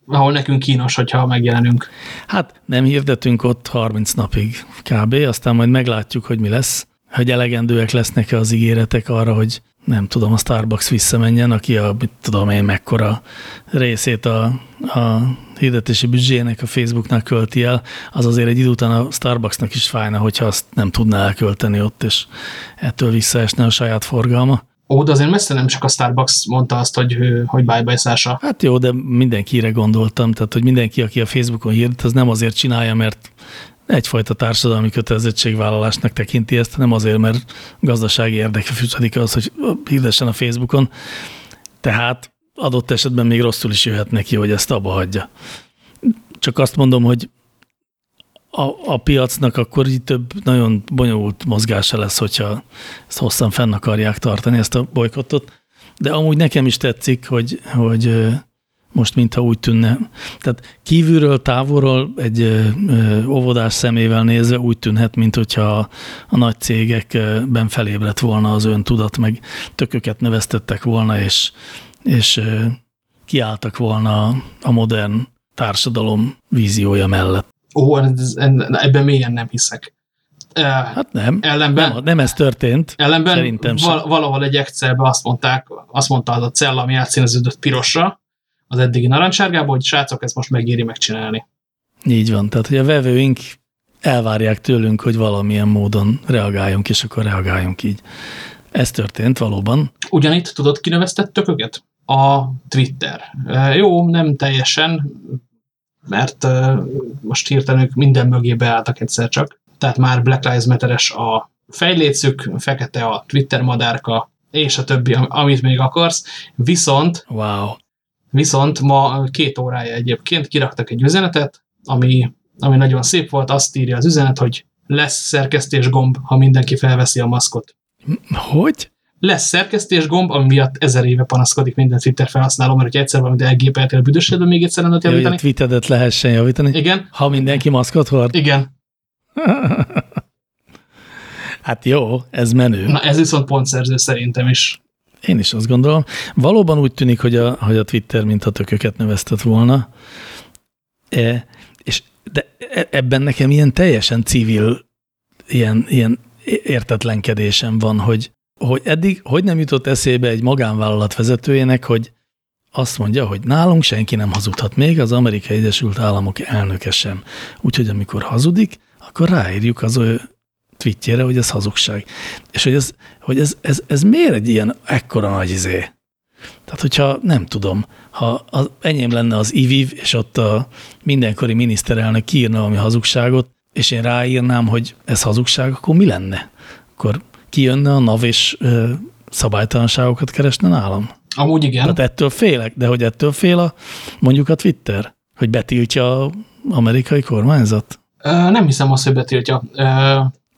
ahol nekünk kínos, hogyha megjelenünk. Hát nem hirdetünk ott 30 napig kb. Aztán majd meglátjuk, hogy mi lesz. Hogy elegendőek lesznek-e az ígéretek arra, hogy nem tudom, a Starbucks visszamenjen, aki a, mit tudom én, mekkora részét a, a hirdetési büdzsének a Facebooknak költi el, az azért egy idő után a Starbucksnak is fájna, hogyha azt nem tudná elkölteni ott, és ettől visszaesne a saját forgalma. Ó, de azért messze nem csak a Starbucks mondta azt, hogy, hogy bye-bye Sasha. Hát jó, de mindenkire gondoltam, tehát hogy mindenki, aki a Facebookon hirdet, az nem azért csinálja, mert egyfajta társadalmi kötelezettségvállalásnak tekinti ezt, hanem azért, mert gazdasági érdeke fűződik az, hogy hirdessen a Facebookon. Tehát adott esetben még rosszul is jöhet neki, hogy ezt abba hagyja. Csak azt mondom, hogy a, a piacnak akkor így több nagyon bonyolult mozgása lesz, hogyha ezt hosszan fenn akarják tartani, ezt a bolykottot. De amúgy nekem is tetszik, hogy, hogy most mintha úgy tűnne. Tehát kívülről, távolról egy ö, óvodás szemével nézve úgy tűnhet, mint hogyha a, nagy cégekben felébredt volna az öntudat, meg tököket neveztettek volna, és, és ö, kiálltak volna a modern társadalom víziója mellett. Ó, ebben mélyen nem hiszek. Hát nem, ellenben, nem, nem ez történt. Ellenben szerintem val valahol egy Excelbe azt mondták, azt mondta az a cella, ami átszíneződött pirosra, az eddigi narancsárgából, hogy srácok, ezt most megéri megcsinálni. Így van, tehát hogy a vevőink elvárják tőlünk, hogy valamilyen módon reagáljunk, és akkor reagáljunk így. Ez történt valóban. Ugyanitt tudod, kineveztettök őket? A Twitter. Jó, nem teljesen, mert most hirtelen ők minden mögé beálltak egyszer csak. Tehát már Black Lives Matter-es a fejlécük, fekete a Twitter madárka, és a többi, amit még akarsz. Viszont wow. Viszont ma két órája egyébként kiraktak egy üzenetet, ami, ami nagyon szép volt, azt írja az üzenet, hogy lesz szerkesztés gomb, ha mindenki felveszi a maszkot. Hogy? Lesz szerkesztés gomb, ami miatt ezer éve panaszkodik minden Twitter felhasználó, mert hogy egyszer valamit elgépeltél a büdösségben, még egyszer lehet javítani. Ja, tweetedet lehessen javítani? Igen. Ha mindenki maszkot hord? Igen. <laughs> hát jó, ez menő. Na ez viszont pontszerző szerintem is. Én is azt gondolom. Valóban úgy tűnik, hogy a, hogy a Twitter mintha tököket neveztet volna, e, és de e, ebben nekem ilyen teljesen civil, ilyen, ilyen értetlenkedésem van, hogy, hogy eddig hogy nem jutott eszébe egy magánvállalat vezetőjének, hogy azt mondja, hogy nálunk senki nem hazudhat, még az Amerikai Egyesült Államok elnöke sem. Úgyhogy amikor hazudik, akkor ráírjuk az ő tweetjére, hogy ez hazugság. És hogy ez, hogy ez, ez, ez miért egy ilyen ekkora nagy izé? Tehát, hogyha nem tudom, ha az, enyém lenne az IVIV, és ott a mindenkori miniszterelnök kiírna valami hazugságot, és én ráírnám, hogy ez hazugság, akkor mi lenne? Akkor kijönne a NAV és ö, szabálytalanságokat keresne nálam? Amúgy igen. Tehát ettől félek, de hogy ettől fél a, mondjuk a Twitter? Hogy betiltja az amerikai kormányzat? Nem hiszem azt, hogy betiltja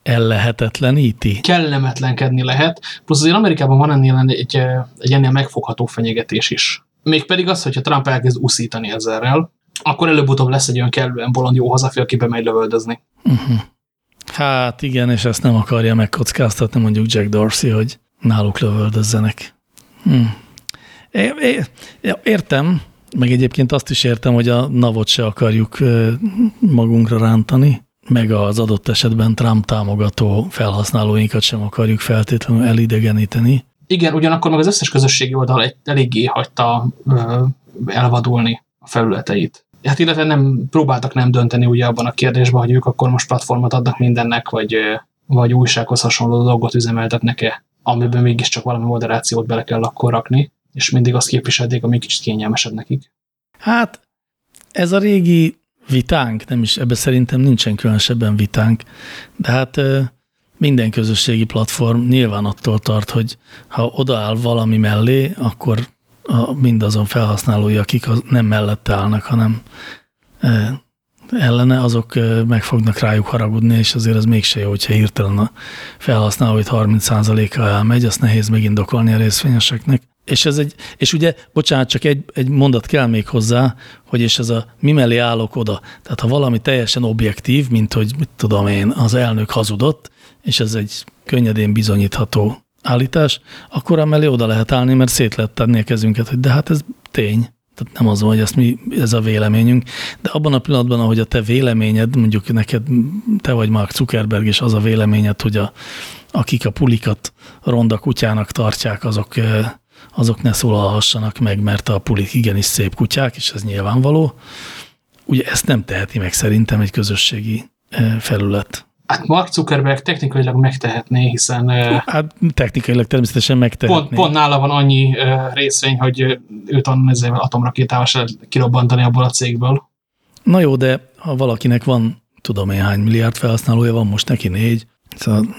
ellehetetleníti. Kellemetlenkedni lehet, plusz azért Amerikában van ennél egy, egy ennél megfogható fenyegetés is. Mégpedig az, hogyha Trump elkezd uszítani ezerrel, akkor előbb-utóbb lesz egy olyan kellően bolond jó hazafi, aki bemegy lövöldözni. Uh -huh. Hát igen, és ezt nem akarja megkockáztatni mondjuk Jack Dorsey, hogy náluk lövöldözzenek. Hm. É, é, értem, meg egyébként azt is értem, hogy a navot se akarjuk magunkra rántani, meg az adott esetben Trump támogató felhasználóinkat sem akarjuk feltétlenül elidegeníteni. Igen, ugyanakkor meg az összes közösségi oldal eléggé hagyta ö, elvadulni a felületeit. Hát illetve nem próbáltak nem dönteni ugye abban a kérdésben, hogy ők akkor most platformot adnak mindennek, vagy, vagy újsághoz hasonló dolgot üzemeltetnek-e, amiben mégiscsak valami moderációt bele kell akkor rakni, és mindig azt képviselték, ami kicsit kényelmesebb nekik. Hát ez a régi vitánk, nem is, ebbe szerintem nincsen különösebben vitánk, de hát minden közösségi platform nyilván attól tart, hogy ha odaáll valami mellé, akkor a, mindazon felhasználói, akik nem mellette állnak, hanem e, ellene, azok meg fognak rájuk haragudni, és azért az mégse jó, hogyha hirtelen a felhasználóit 30%-a elmegy, azt nehéz megindokolni a részvényeseknek. És, ez egy, és ugye, bocsánat, csak egy, egy mondat kell még hozzá, hogy és ez a mi mellé állok oda. Tehát ha valami teljesen objektív, mint hogy mit tudom én, az elnök hazudott, és ez egy könnyedén bizonyítható állítás, akkor amellé oda lehet állni, mert szét lehet tenni a kezünket, hogy de hát ez tény. Tehát nem az, hogy ezt mi, ez a véleményünk, de abban a pillanatban, ahogy a te véleményed, mondjuk neked, te vagy Mark Zuckerberg, és az a véleményed, hogy a, akik a pulikat ronda kutyának tartják, azok, azok ne szólalhassanak meg, mert a pulik igenis szép kutyák, és ez nyilvánvaló. Ugye ezt nem teheti meg szerintem egy közösségi felület. Hát Mark Zuckerberg technikailag megtehetné, hiszen... Hát technikailag természetesen megtehetné. Pont, pont nála van annyi részvény, hogy őt ezzel atomrakétával se kirobbantani abból a cégből. Na jó, de ha valakinek van, tudom én hány milliárd felhasználója van, most neki négy, szóval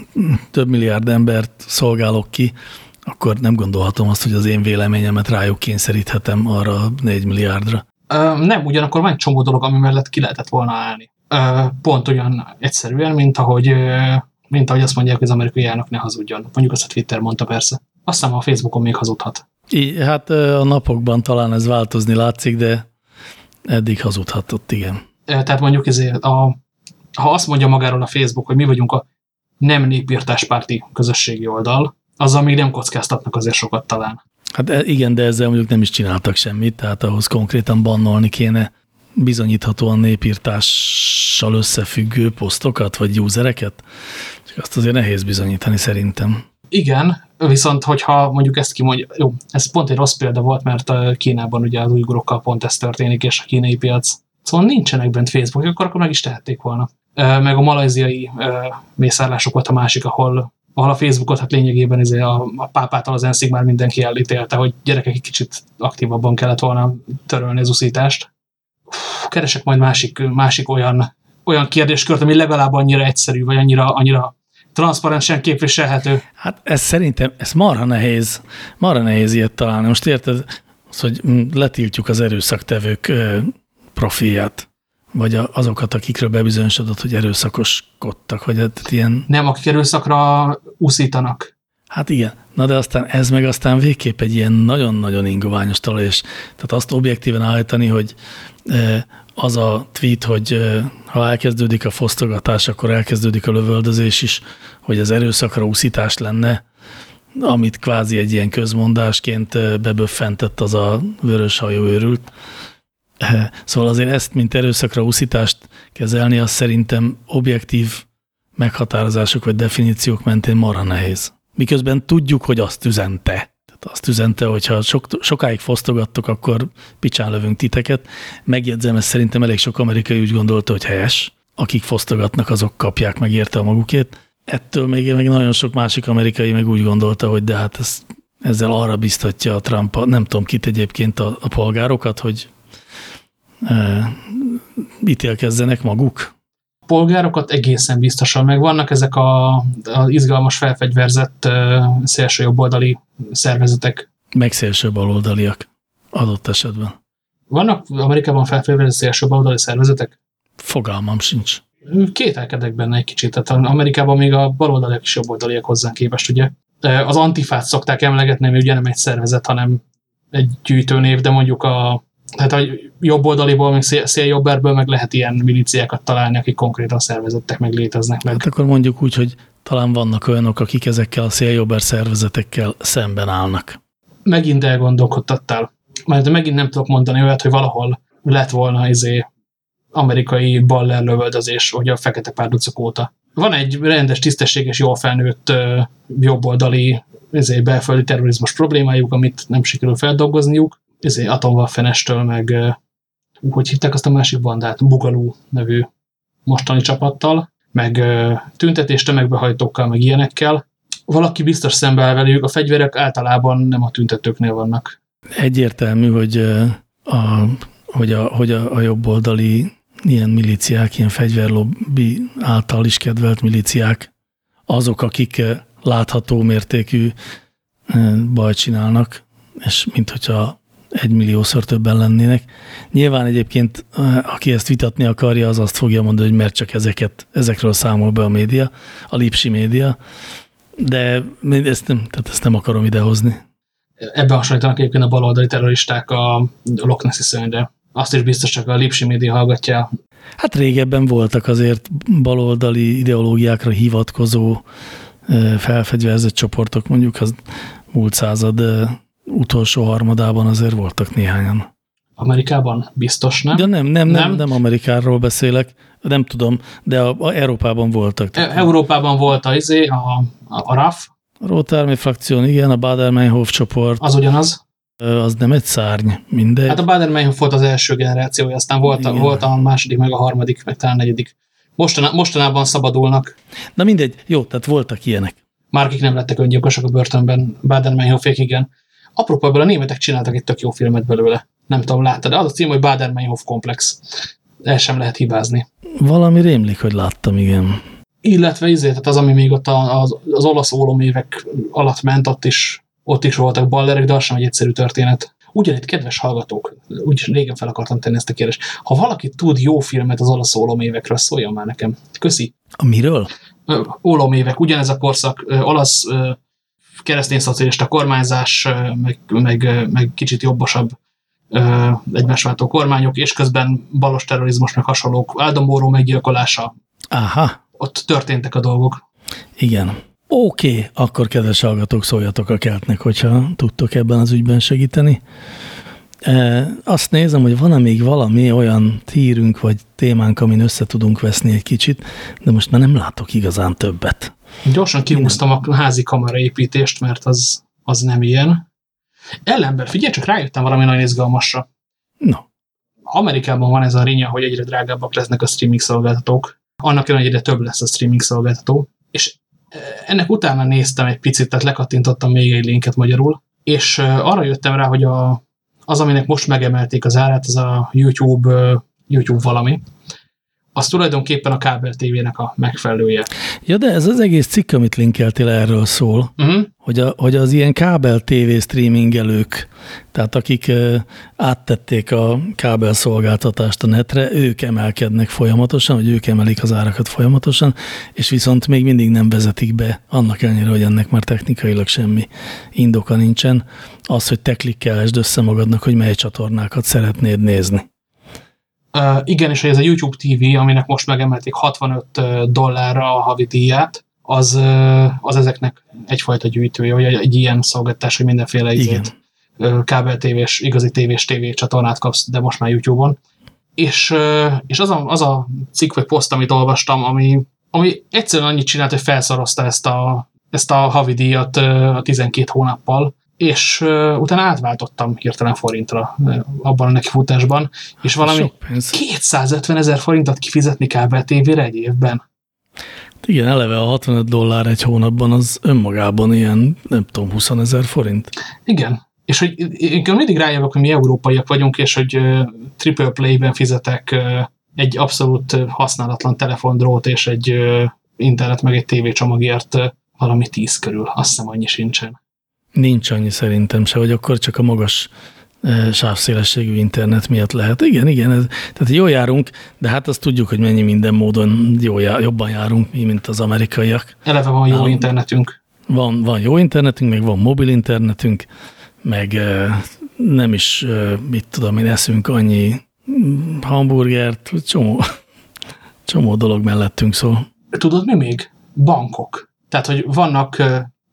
több milliárd embert szolgálok ki, akkor nem gondolhatom azt, hogy az én véleményemet rájuk kényszeríthetem arra négy milliárdra. Nem, ugyanakkor van egy csomó dolog, ami mellett ki lehetett volna állni pont olyan egyszerűen, mint ahogy, mint ahogy azt mondják, hogy az amerikai elnök ne hazudjon. Mondjuk azt a Twitter mondta persze. Aztán a Facebookon még hazudhat. I, hát a napokban talán ez változni látszik, de eddig hazudhatott, igen. Tehát mondjuk ezért, a, ha azt mondja magáról a Facebook, hogy mi vagyunk a nem népírtáspárti közösségi oldal, azzal még nem kockáztatnak azért sokat talán. Hát e, igen, de ezzel mondjuk nem is csináltak semmit, tehát ahhoz konkrétan bannolni kéne bizonyíthatóan népírtással összefüggő posztokat, vagy usereket, csak azt azért nehéz bizonyítani szerintem. Igen, viszont hogyha mondjuk ezt kimondja, jó, ez pont egy rossz példa volt, mert Kínában ugye az ujgurokkal pont ez történik, és a kínai piac. Szóval nincsenek bent Facebook, akkor, akkor meg is tehették volna. Meg a malajziai mészárlások volt a másik, ahol, ahol a Facebookot hát lényegében izé a, a pápától az enszig már mindenki elítélte, hogy gyerekek egy kicsit aktívabban kellett volna törölni az uszítást keresek majd másik, másik olyan, olyan kérdéskört, ami legalább annyira egyszerű, vagy annyira, annyira transzparensen képviselhető. Hát ez szerintem, ez marha nehéz, marha nehéz ilyet találni. Most érted, az, hogy letiltjuk az erőszaktevők profilját, vagy azokat, akikről bebizonyosodott, hogy erőszakoskodtak, vagy hát ilyen... Nem, akik erőszakra uszítanak. Hát igen, na de aztán ez meg aztán végképp egy ilyen nagyon-nagyon ingoványos talaj, és tehát azt objektíven állítani, hogy az a tweet, hogy ha elkezdődik a fosztogatás, akkor elkezdődik a lövöldözés is, hogy az erőszakra úszítás lenne, amit kvázi egy ilyen közmondásként beböffentett az a vörös hajú őrült. <laughs> Szóval azért ezt, mint erőszakra úszítást kezelni, az szerintem objektív meghatározások vagy definíciók mentén marha nehéz. Miközben tudjuk, hogy azt üzente azt üzente, hogyha sok, sokáig fosztogattok, akkor picsán lövünk titeket. Megjegyzem, ezt szerintem elég sok amerikai úgy gondolta, hogy helyes. Akik fosztogatnak, azok kapják meg érte a magukét. Ettől még, még nagyon sok másik amerikai meg úgy gondolta, hogy de hát ez, ezzel arra biztatja a Trump, nem tudom kit egyébként a, a polgárokat, hogy ítélkezzenek maguk polgárokat egészen biztosan meg vannak ezek a, a izgalmas felfegyverzett szélső jobboldali szervezetek. Meg szélső baloldaliak adott esetben. Vannak Amerikában felfegyverzett szélső baloldali szervezetek? Fogalmam sincs. Kételkedek benne egy kicsit. Tehát Amerikában még a baloldaliak is jobboldaliak hozzánk képest, ugye. Az antifát szokták emlegetni, ami ugye nem egy szervezet, hanem egy gyűjtőnév, de mondjuk a tehát a jobb oldaliból, meg széljobberből meg lehet ilyen milíciákat találni, akik konkrétan szervezettek, meg léteznek meg. Hát akkor mondjuk úgy, hogy talán vannak olyanok, akik ezekkel a széljobber szervezetekkel szemben állnak. Megint elgondolkodtattál. Mert megint nem tudok mondani olyat, hogy valahol lett volna izé amerikai baller lövöldözés, vagy a fekete párducok óta. Van egy rendes, tisztességes, jól felnőtt jobboldali izé, belföldi terrorizmus problémájuk, amit nem sikerül feldolgozniuk, izé, atomwaffenestől, meg hogy hittek azt a másik bandát, Bugalú nevű mostani csapattal, meg tüntetés tömegbehajtókkal, meg ilyenekkel. Valaki biztos szembe velük, a fegyverek általában nem a tüntetőknél vannak. Egyértelmű, hogy a, hogy a, hogy a, a jobboldali ilyen miliciák, ilyen fegyverlobbi által is kedvelt miliciák, azok, akik látható mértékű bajt csinálnak, és mint hogyha egy milliószor többen lennének. Nyilván egyébként, aki ezt vitatni akarja, az azt fogja mondani, hogy mert csak ezeket, ezekről számol be a média, a lipsi média, de ezt nem, tehát ezt nem akarom idehozni. Ebben hasonlítanak egyébként a baloldali terroristák a Loch Nessi szörnyre. Azt is biztos csak a lipsi média hallgatja. Hát régebben voltak azért baloldali ideológiákra hivatkozó felfegyverzett csoportok, mondjuk az múlt század utolsó harmadában azért voltak néhányan. Amerikában biztos nem? De nem, nem, nem, nem, nem Amerikáról beszélek, nem tudom, de a, a Európában voltak. E Európában volt az, izé, a, a, a RAF. A Rotarmi frakción, igen, a Bader-Meinhof csoport. Az ugyanaz? Az nem egy szárny, mindegy. Hát a Bader-Meinhof volt az első generációja, aztán volt a, volt a második, meg a harmadik, meg talán negyedik. Mostaná, mostanában szabadulnak. Na mindegy, jó, tehát voltak ilyenek. Már akik nem lettek öngyilkosok a börtönben, Bader-Meinhofék, igen. Apropó, ebből a németek csináltak egy tök jó filmet belőle. Nem tudom, láttad? Az a cím, hogy Bader-Meinhof komplex. El sem lehet hibázni. Valami rémlik, hogy láttam, igen. Illetve izé, tehát az, ami még ott az, az olasz ólomévek alatt ment, ott is, ott is voltak ballerek, de az sem egy egyszerű történet. Ugyanitt, kedves hallgatók, úgyis régen fel akartam tenni ezt a kérdést. Ha valaki tud jó filmet az olasz ólomévekről, szóljon már nekem. Köszi. A miről? Ólomévek, ugyanez a korszak, olasz keresztény szocialista kormányzás, meg, meg, meg kicsit jobbosabb egymásváltó kormányok, és közben balos terrorizmus, meg hasonlók, Aldomóró meggyilkolása. Aha. Ott történtek a dolgok. Igen. Oké, okay, akkor kedves hallgatók, szóljatok a keltnek, hogyha tudtok ebben az ügyben segíteni. E, azt nézem, hogy van-e még valami olyan tírünk vagy témánk, amin össze tudunk veszni egy kicsit, de most már nem látok igazán többet. Gyorsan kihúztam a házi kamera építést, mert az, az nem ilyen. Ellenben, figyelj, csak rájöttem valami nagyon izgalmasra. No. Amerikában van ez a rinya, hogy egyre drágábbak lesznek a streaming szolgáltatók. Annak hogy egyre több lesz a streaming szolgáltató. És e, ennek utána néztem egy picit, tehát lekattintottam még egy linket magyarul, és e, arra jöttem rá, hogy a, az, aminek most megemelték az árát, az a YouTube, e, YouTube valami, az tulajdonképpen a kábel tévének a megfelelője. Ja, de ez az egész cikk, amit linkeltél erről szól, uh mhm. -huh. hogy, a, hogy az ilyen kábel TV streamingelők, tehát akik uh, áttették a kábel szolgáltatást a netre, ők emelkednek folyamatosan, vagy ők emelik az árakat folyamatosan, és viszont még mindig nem vezetik be, annak ellenére, hogy ennek már technikailag semmi indoka nincsen, az, hogy te klikkelesd össze magadnak, hogy mely csatornákat szeretnéd nézni. Uh, igen, és hogy ez a YouTube TV, aminek most megemelték 65 dollárra a havi díját, az, az ezeknek egyfajta gyűjtője, vagy egy ilyen szolgáltatás, hogy mindenféle izét, kábel tévés, igazi tévés TV csatornát kapsz, de most már YouTube-on. És, és az, a, az a cikk vagy poszt, amit olvastam, ami, ami egyszerűen annyit csinált, hogy felszorozta ezt a, ezt a havi díjat a 12 hónappal, és uh, utána átváltottam hirtelen forintra uh, abban a nekifutásban, és valami 250 ezer forintot kifizetni kábel tévére egy évben. Igen, eleve a 65 dollár egy hónapban az önmagában ilyen, nem tudom, 20 ezer forint. Igen, és hogy mindig rájövök, hogy mi európaiak vagyunk, és hogy uh, triple play-ben fizetek uh, egy abszolút használatlan telefondrót és egy uh, internet meg egy tévécsomagért uh, valami tíz körül. Azt hiszem, annyi sincsen. Nincs annyi szerintem se, hogy akkor csak a magas e, sávszélességű internet miatt lehet. Igen, igen, ez, tehát jól járunk, de hát azt tudjuk, hogy mennyi minden módon jó, jobban járunk, mi, mint az amerikaiak. Eleve van jó um, internetünk. Van, van jó internetünk, meg van mobil internetünk, meg e, nem is, e, mit tudom én, eszünk annyi hamburgert, csomó, csomó dolog mellettünk szól. Tudod mi még? Bankok. Tehát, hogy vannak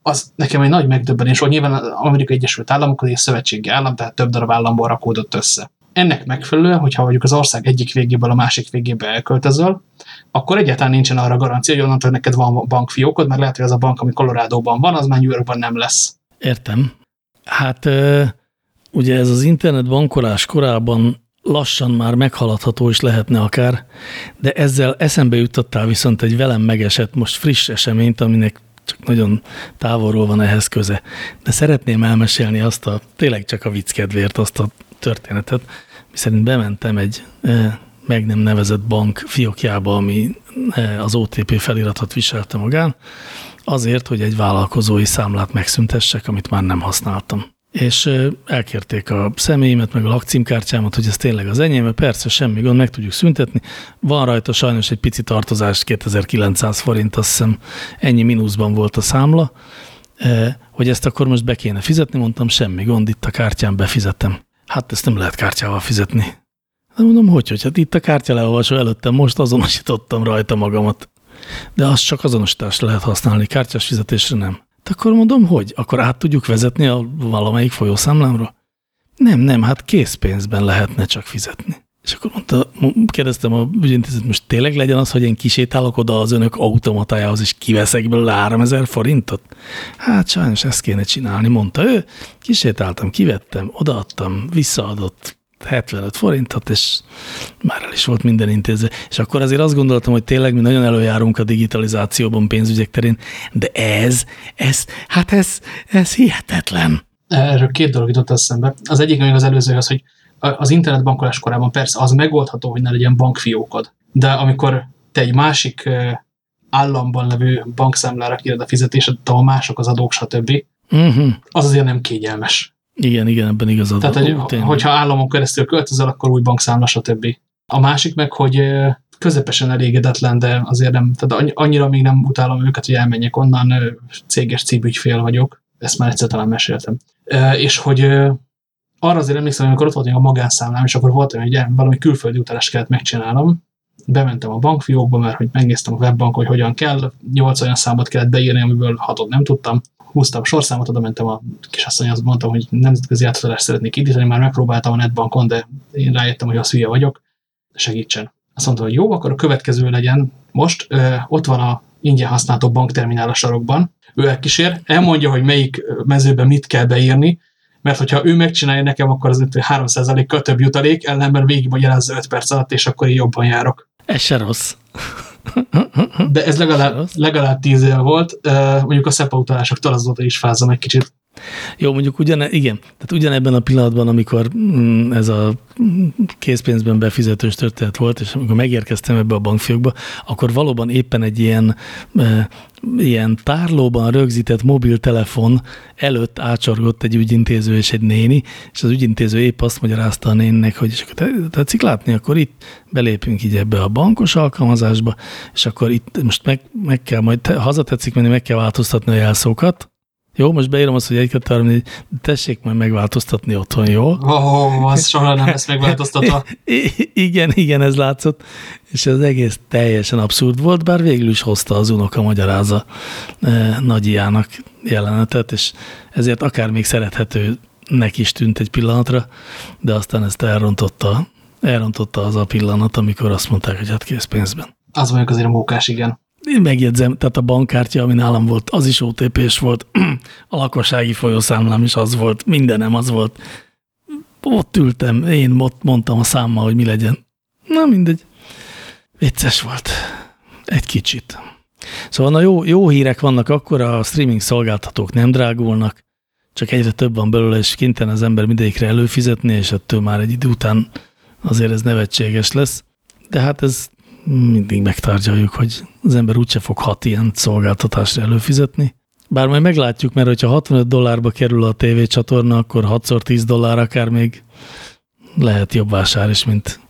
az nekem egy nagy megdöbbenés, hogy nyilván Amerikai Egyesült Államok egy szövetségi állam, tehát több darab államból rakódott össze. ennek megfelelően, hogyha mondjuk az ország egyik végéből a másik végébe elköltözöl, akkor egyáltalán nincsen arra garancia, hogy onnantól neked van bankfiókod, mert lehet, hogy az a bank, ami Colorado-ban van, az már New Yorkban nem lesz. Értem. Hát ugye ez az internetbankolás korában lassan már meghaladható is lehetne akár, de ezzel eszembe jutottál viszont egy velem megesett, most friss eseményt, aminek csak nagyon távolról van ehhez köze. De szeretném elmesélni azt a, tényleg csak a vicc kedvéért azt a történetet, miszerint bementem egy e, meg nem nevezett bank fiókjába, ami e, az OTP feliratot viselte magán, azért, hogy egy vállalkozói számlát megszüntessek, amit már nem használtam és elkérték a személyemet, meg a lakcímkártyámat, hogy ez tényleg az enyém, mert persze semmi gond, meg tudjuk szüntetni. Van rajta sajnos egy pici tartozás, 2900 forint, azt hiszem ennyi mínuszban volt a számla, hogy ezt akkor most be kéne fizetni, mondtam, semmi gond, itt a kártyán befizetem. Hát ezt nem lehet kártyával fizetni. De mondom, hogy, hogy hát itt a kártya leolvasó előttem, most azonosítottam rajta magamat. De azt csak azonosításra lehet használni, kártyás fizetésre nem. De akkor mondom, hogy? Akkor át tudjuk vezetni a valamelyik folyószámlámra? Nem, nem, hát készpénzben lehetne csak fizetni. És akkor mondta, kérdeztem a ügyintézet, most tényleg legyen az, hogy én kisétálok oda az önök automatájához, és kiveszek belőle 3000 forintot? Hát sajnos ezt kéne csinálni, mondta ő. Kisétáltam, kivettem, odaadtam, visszaadott, 75 forintot, és már el is volt minden intéző. És akkor azért azt gondoltam, hogy tényleg mi nagyon előjárunk a digitalizációban pénzügyek terén, de ez, ez, hát ez, ez hihetetlen. Erről két dolog jutott eszembe. Az egyik még az előző az, hogy az internetbankolás korában persze az megoldható, hogy ne legyen bankfiókod. De amikor te egy másik államban levő bankszámlára kéred a fizetésed, ahol mások az adók, stb., uh mhm. -huh. az azért nem kényelmes. Igen, igen, ebben igazad. Tehát, hogy, hogyha államon keresztül költözel, akkor új bankszámla, stb. A másik meg, hogy közepesen elégedetlen, de azért nem, tehát annyira még nem utálom őket, hogy elmenjek onnan, céges címügyfél vagyok, ezt már egyszer talán meséltem. És hogy arra azért emlékszem, amikor ott voltunk a magánszámlám, és akkor volt hogy valami külföldi utalást kellett megcsinálnom, bementem a bankfiókba, mert hogy megnéztem a webbank, hogy hogyan kell, nyolc olyan számot kellett beírni, amiből hatot nem tudtam, húztam sorszámot, oda mentem a kisasszonyhoz, mondtam, hogy nemzetközi átutalást szeretnék indítani, már megpróbáltam a netbankon, de én rájöttem, hogy az hülye vagyok, segítsen. Azt mondta, hogy jó, akkor a következő legyen most, ö, ott van a ingyen használható bankterminál a sarokban, ő elkísér, elmondja, hogy melyik mezőben mit kell beírni, mert hogyha ő megcsinálja nekem, akkor az 3%-kal több jutalék, ellenben magyarázza 5 perc alatt, és akkor én jobban járok. Ez se rossz. De ez legalább, legalább tíz év volt, mondjuk a SEPA utalásoktól azóta is fázom egy kicsit. Jó, mondjuk ugyan, igen, tehát ugyanebben a pillanatban, amikor mm, ez a készpénzben befizetős történet volt, és amikor megérkeztem ebbe a bankfiókba, akkor valóban éppen egy ilyen, ilyen tárlóban rögzített mobiltelefon előtt ácsorgott egy ügyintéző és egy néni, és az ügyintéző épp azt magyarázta a néninek, hogy és akkor tetszik látni, akkor itt belépünk így ebbe a bankos alkalmazásba, és akkor itt most meg, meg kell majd, haza tetszik menni, meg kell változtatni a jelszókat, jó, most beírom azt, hogy egy 2 3 4 tessék majd megváltoztatni otthon, jó? Ó, oh, az soha nem lesz megváltoztatva. <laughs> igen, igen, ez látszott, és az egész teljesen abszurd volt, bár végül is hozta az unoka magyaráza eh, nagyjának jelenetet, és ezért akár még szerethetőnek is tűnt egy pillanatra, de aztán ezt elrontotta, elrontotta az a pillanat, amikor azt mondták, hogy hát kész pénzben. Az mondjuk azért mókás, igen. Én megjegyzem, tehát a bankkártya, ami nálam volt, az is OTP-s volt, <clears throat> a lakossági folyószámlám is az volt, mindenem az volt. Ott ültem, én ott mondtam a számmal, hogy mi legyen. Na mindegy. Vicces volt. Egy kicsit. Szóval na jó, jó hírek vannak akkor, a streaming szolgáltatók nem drágulnak, csak egyre több van belőle, és kinten az ember mindegyikre előfizetni, és ettől már egy idő után azért ez nevetséges lesz. De hát ez mindig megtárgyaljuk, hogy az ember úgyse fog hat ilyen szolgáltatásra előfizetni. Bár majd meglátjuk, mert hogyha 65 dollárba kerül a tévécsatorna, akkor 6x10 dollár akár még lehet jobb vásár is, mint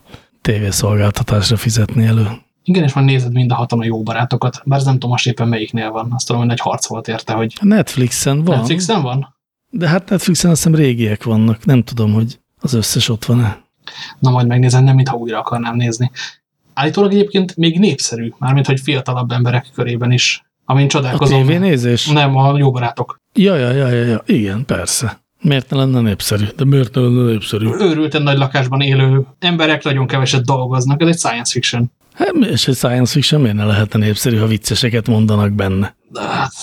tévészolgáltatásra fizetni elő. Igen, és már nézed mind a hatalma jó barátokat, bár nem tudom most éppen melyiknél van. Azt tudom, hogy egy harc volt érte, hogy... Netflixen van. Netflixen van? De hát Netflixen azt hiszem régiek vannak. Nem tudom, hogy az összes ott van-e. Na majd megnézem, nem mintha újra akarnám nézni állítólag egyébként még népszerű, mármint hogy fiatalabb emberek körében is. Amin csodálkozom. A tévénézés? Nem, a jó barátok. Ja, ja, ja, ja, ja, igen, persze. Miért ne lenne népszerű? De miért ne lenne népszerű? Őrülten nagy lakásban élő emberek nagyon keveset dolgoznak, ez egy science fiction. Hát, és egy science fiction miért ne lehetne népszerű, ha vicceseket mondanak benne? Hát,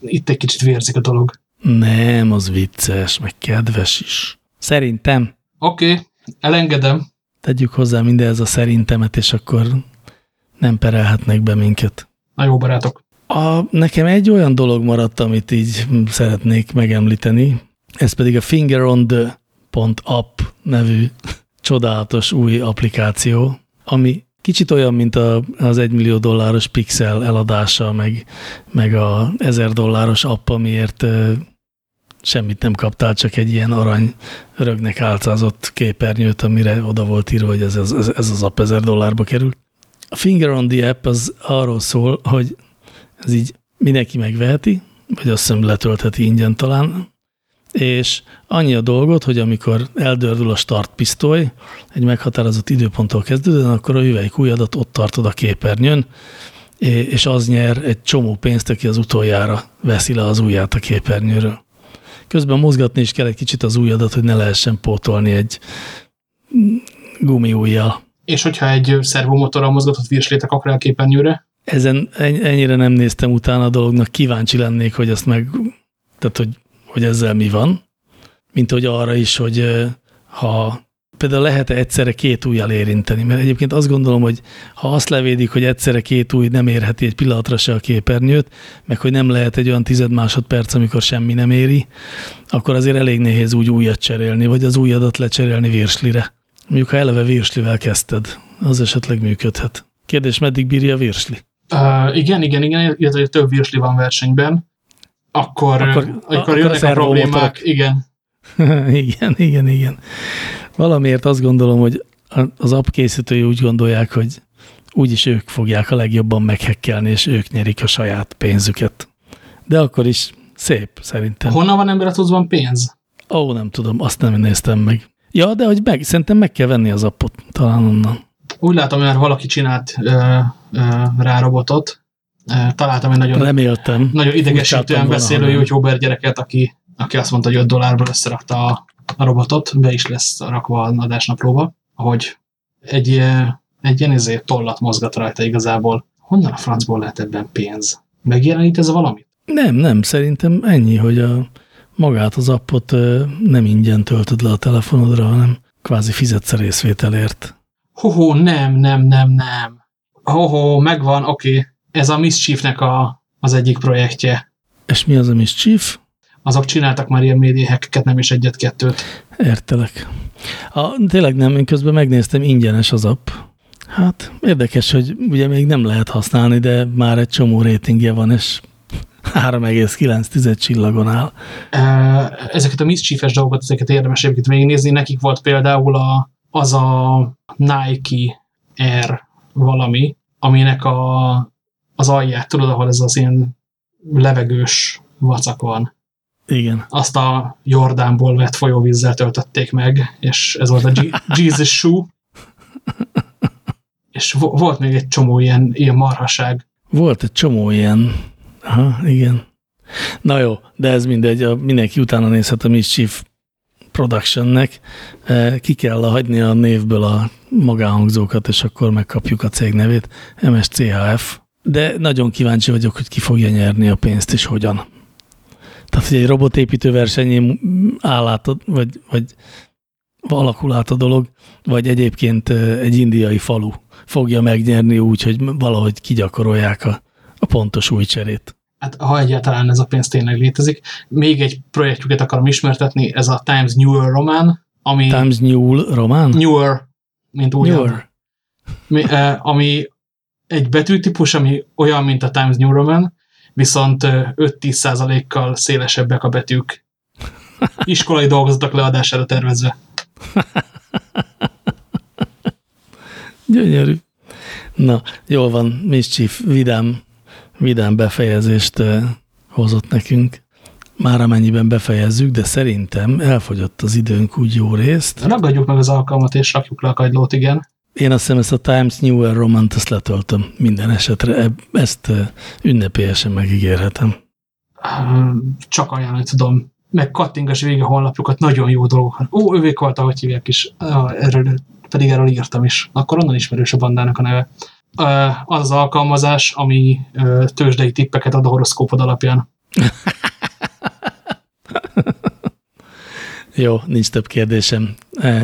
itt egy kicsit vérzik a dolog. Nem, az vicces, meg kedves is. Szerintem. Oké, okay, elengedem. Tegyük hozzá mindez a szerintemet, és akkor nem perelhetnek be minket. Na jó, barátok. A, nekem egy olyan dolog maradt, amit így szeretnék megemlíteni, ez pedig a Finger on the .app nevű csodálatos új applikáció, ami kicsit olyan, mint a, az 1 millió dolláros pixel eladása, meg, meg a 1000 dolláros app, amiért semmit nem kaptál, csak egy ilyen arany rögnek álcázott képernyőt, amire oda volt írva, hogy ez, ez, ez az app 1000 dollárba került. A Finger on the app az arról szól, hogy ez így mindenki megveheti, vagy azt hiszem letöltheti ingyen talán, és annyi a dolgot, hogy amikor eldördül a startpisztoly, egy meghatározott időponttól kezdődően, akkor a hüvelykújadat ott tartod a képernyőn, és az nyer egy csomó pénzt, aki az utoljára veszi le az ujját a képernyőről. Közben mozgatni is kell egy kicsit az ujjadat, hogy ne lehessen pótolni egy ujjal. És hogyha egy szervomotorral mozgatott virslétek akar a képernyőre? Ezen ennyire nem néztem utána a dolognak, kíváncsi lennék, hogy azt meg, tehát hogy, hogy ezzel mi van, mint hogy arra is, hogy ha például lehet-e egyszerre két ujjal érinteni, mert egyébként azt gondolom, hogy ha azt levédik, hogy egyszerre két új nem érheti egy pillanatra se a képernyőt, meg hogy nem lehet egy olyan tized másodperc, amikor semmi nem éri, akkor azért elég nehéz úgy újat cserélni, vagy az újadat lecserélni virslire. Mondjuk, ha eleve virslivel kezdted, az esetleg működhet. Kérdés, meddig bírja a virsli? Uh, igen, igen, igen, illetve több virsli van versenyben, akkor, akkor, akkor jönnek a, a problémák. <laughs> Igen. igen, igen, igen. Valamiért azt gondolom, hogy az app készítői úgy gondolják, hogy úgyis ők fogják a legjobban meghekkelni, és ők nyerik a saját pénzüket. De akkor is szép, szerintem. Honnan van ember, van pénz? Ó, nem tudom, azt nem néztem meg. Ja, de hogy meg, szerintem meg kell venni az appot, talán onnan. Úgy látom, hogy valaki csinált ö, ö, rá robotot. Találtam egy nagyon, Reméltem. nagyon idegesítően beszélő youtuber gyereket, aki, aki azt mondta, hogy 5 dollárból összerakta a, a robotot, be is lesz rakva a adásnaplóba, hogy egy, egy ilyen izé tollat mozgat rajta igazából. Honnan a francból lehet ebben pénz? Megjelenít ez valamit? Nem, nem, szerintem ennyi, hogy a, magát az appot nem ingyen töltöd le a telefonodra, hanem kvázi fizetsz a részvételért. Hoho, nem, nem, nem, nem. Hoho, megvan, oké. Okay. Ez a Mischiefnek a, az egyik projektje. És mi az a Mischief? Azok csináltak már ilyen médiahackeket, nem is egyet-kettőt. Értelek. A, tényleg nem, én közben megnéztem, ingyenes az app. Hát érdekes, hogy ugye még nem lehet használni, de már egy csomó ratingje van, és <laughs> 3,9 csillagon áll. Ezeket a mischiefes dolgokat, ezeket érdemes egyébként végignézni. Nekik volt például a, az a Nike Air valami, aminek a, az alját, tudod, ahol ez az ilyen levegős vacak van. Igen. Azt a Jordánból vett folyóvízzel töltötték meg, és ez volt a <laughs> Jesus shoe. És volt még egy csomó ilyen, ilyen marhaság. Volt egy csomó ilyen Aha, igen. Na jó, de ez mindegy, a, mindenki utána nézhet a Mischief Productionnek. E, ki kell hagyni a névből a magánhangzókat, és akkor megkapjuk a cég nevét, MSCHF. De nagyon kíváncsi vagyok, hogy ki fogja nyerni a pénzt, és hogyan. Tehát, hogy egy robotépítő versenyén áll át, vagy, vagy alakul át a dolog, vagy egyébként egy indiai falu fogja megnyerni úgy, hogy valahogy kigyakorolják a a pontos új cserét. Hát ha egyáltalán ez a pénz tényleg létezik. Még egy projektjüket akarom ismertetni, ez a Times Newer román, ami... Times New román? Newer, mint újabb. Newer. Mi, eh, ami egy betűtípus, ami olyan, mint a Times New Roman, viszont 5-10 százalékkal szélesebbek a betűk. Iskolai dolgozatok leadására tervezve. <laughs> Gyönyörű. Na, jól van, Mischief, vidám vidám befejezést hozott nekünk. Már amennyiben befejezzük, de szerintem elfogyott az időnk úgy jó részt. Ragadjuk meg az alkalmat, és rakjuk le a kagylót, igen. Én azt hiszem ezt a Times Newer romant ezt letöltöm minden esetre. Ezt ünnepélyesen megígérhetem. Csak ajánlani tudom. meg kattingas vége honlapjukat, nagyon jó dolgok. Ó, ővék volt, ahogy hívják is, erről, pedig erről írtam is. Akkor onnan ismerős a bandának a neve. Az az alkalmazás, ami tőzsdei tippeket ad a horoszkópod alapján. <laughs> Jó, nincs több kérdésem. Eh,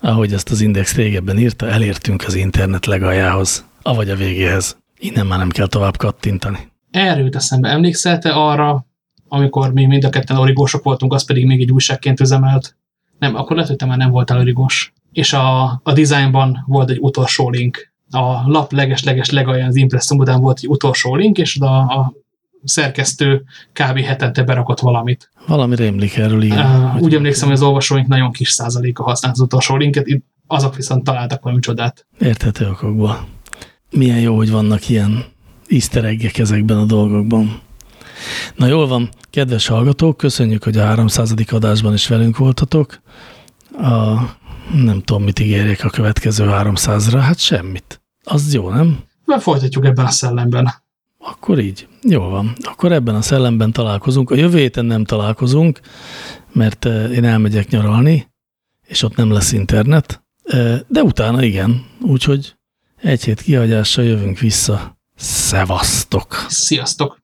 ahogy ezt az Index régebben írta, elértünk az internet legaljához, avagy a végéhez. Innen már nem kell tovább kattintani. Erről jut eszembe. Emlékszel te arra, amikor mi mind a ketten origósok voltunk, az pedig még egy újságként üzemelt? Nem, akkor lehet, hogy te már nem voltál origós. És a, a dizájnban volt egy utolsó link. A lap leges-leges legalján az impresszum után volt egy utolsó link, és oda a szerkesztő kb. hetente berakott valamit. Valami rémlik erről, igen. Uh, úgy emlékszem, hogy az olvasóink nagyon kis százaléka használt az utolsó linket, azok viszont találtak valami csodát. Érthető okokból. Milyen jó, hogy vannak ilyen easter ezekben a dolgokban. Na jól van, kedves hallgatók, köszönjük, hogy a 300. adásban is velünk voltatok. A, nem tudom, mit ígérjek a következő 300-ra, hát semmit. Az jó, nem? Mert folytatjuk ebben a szellemben. Akkor így. Jó van. Akkor ebben a szellemben találkozunk. A jövő héten nem találkozunk, mert eh, én elmegyek nyaralni, és ott nem lesz internet, eh, de utána igen. Úgyhogy egy hét kihagyással jövünk vissza. Szevasztok! Sziasztok!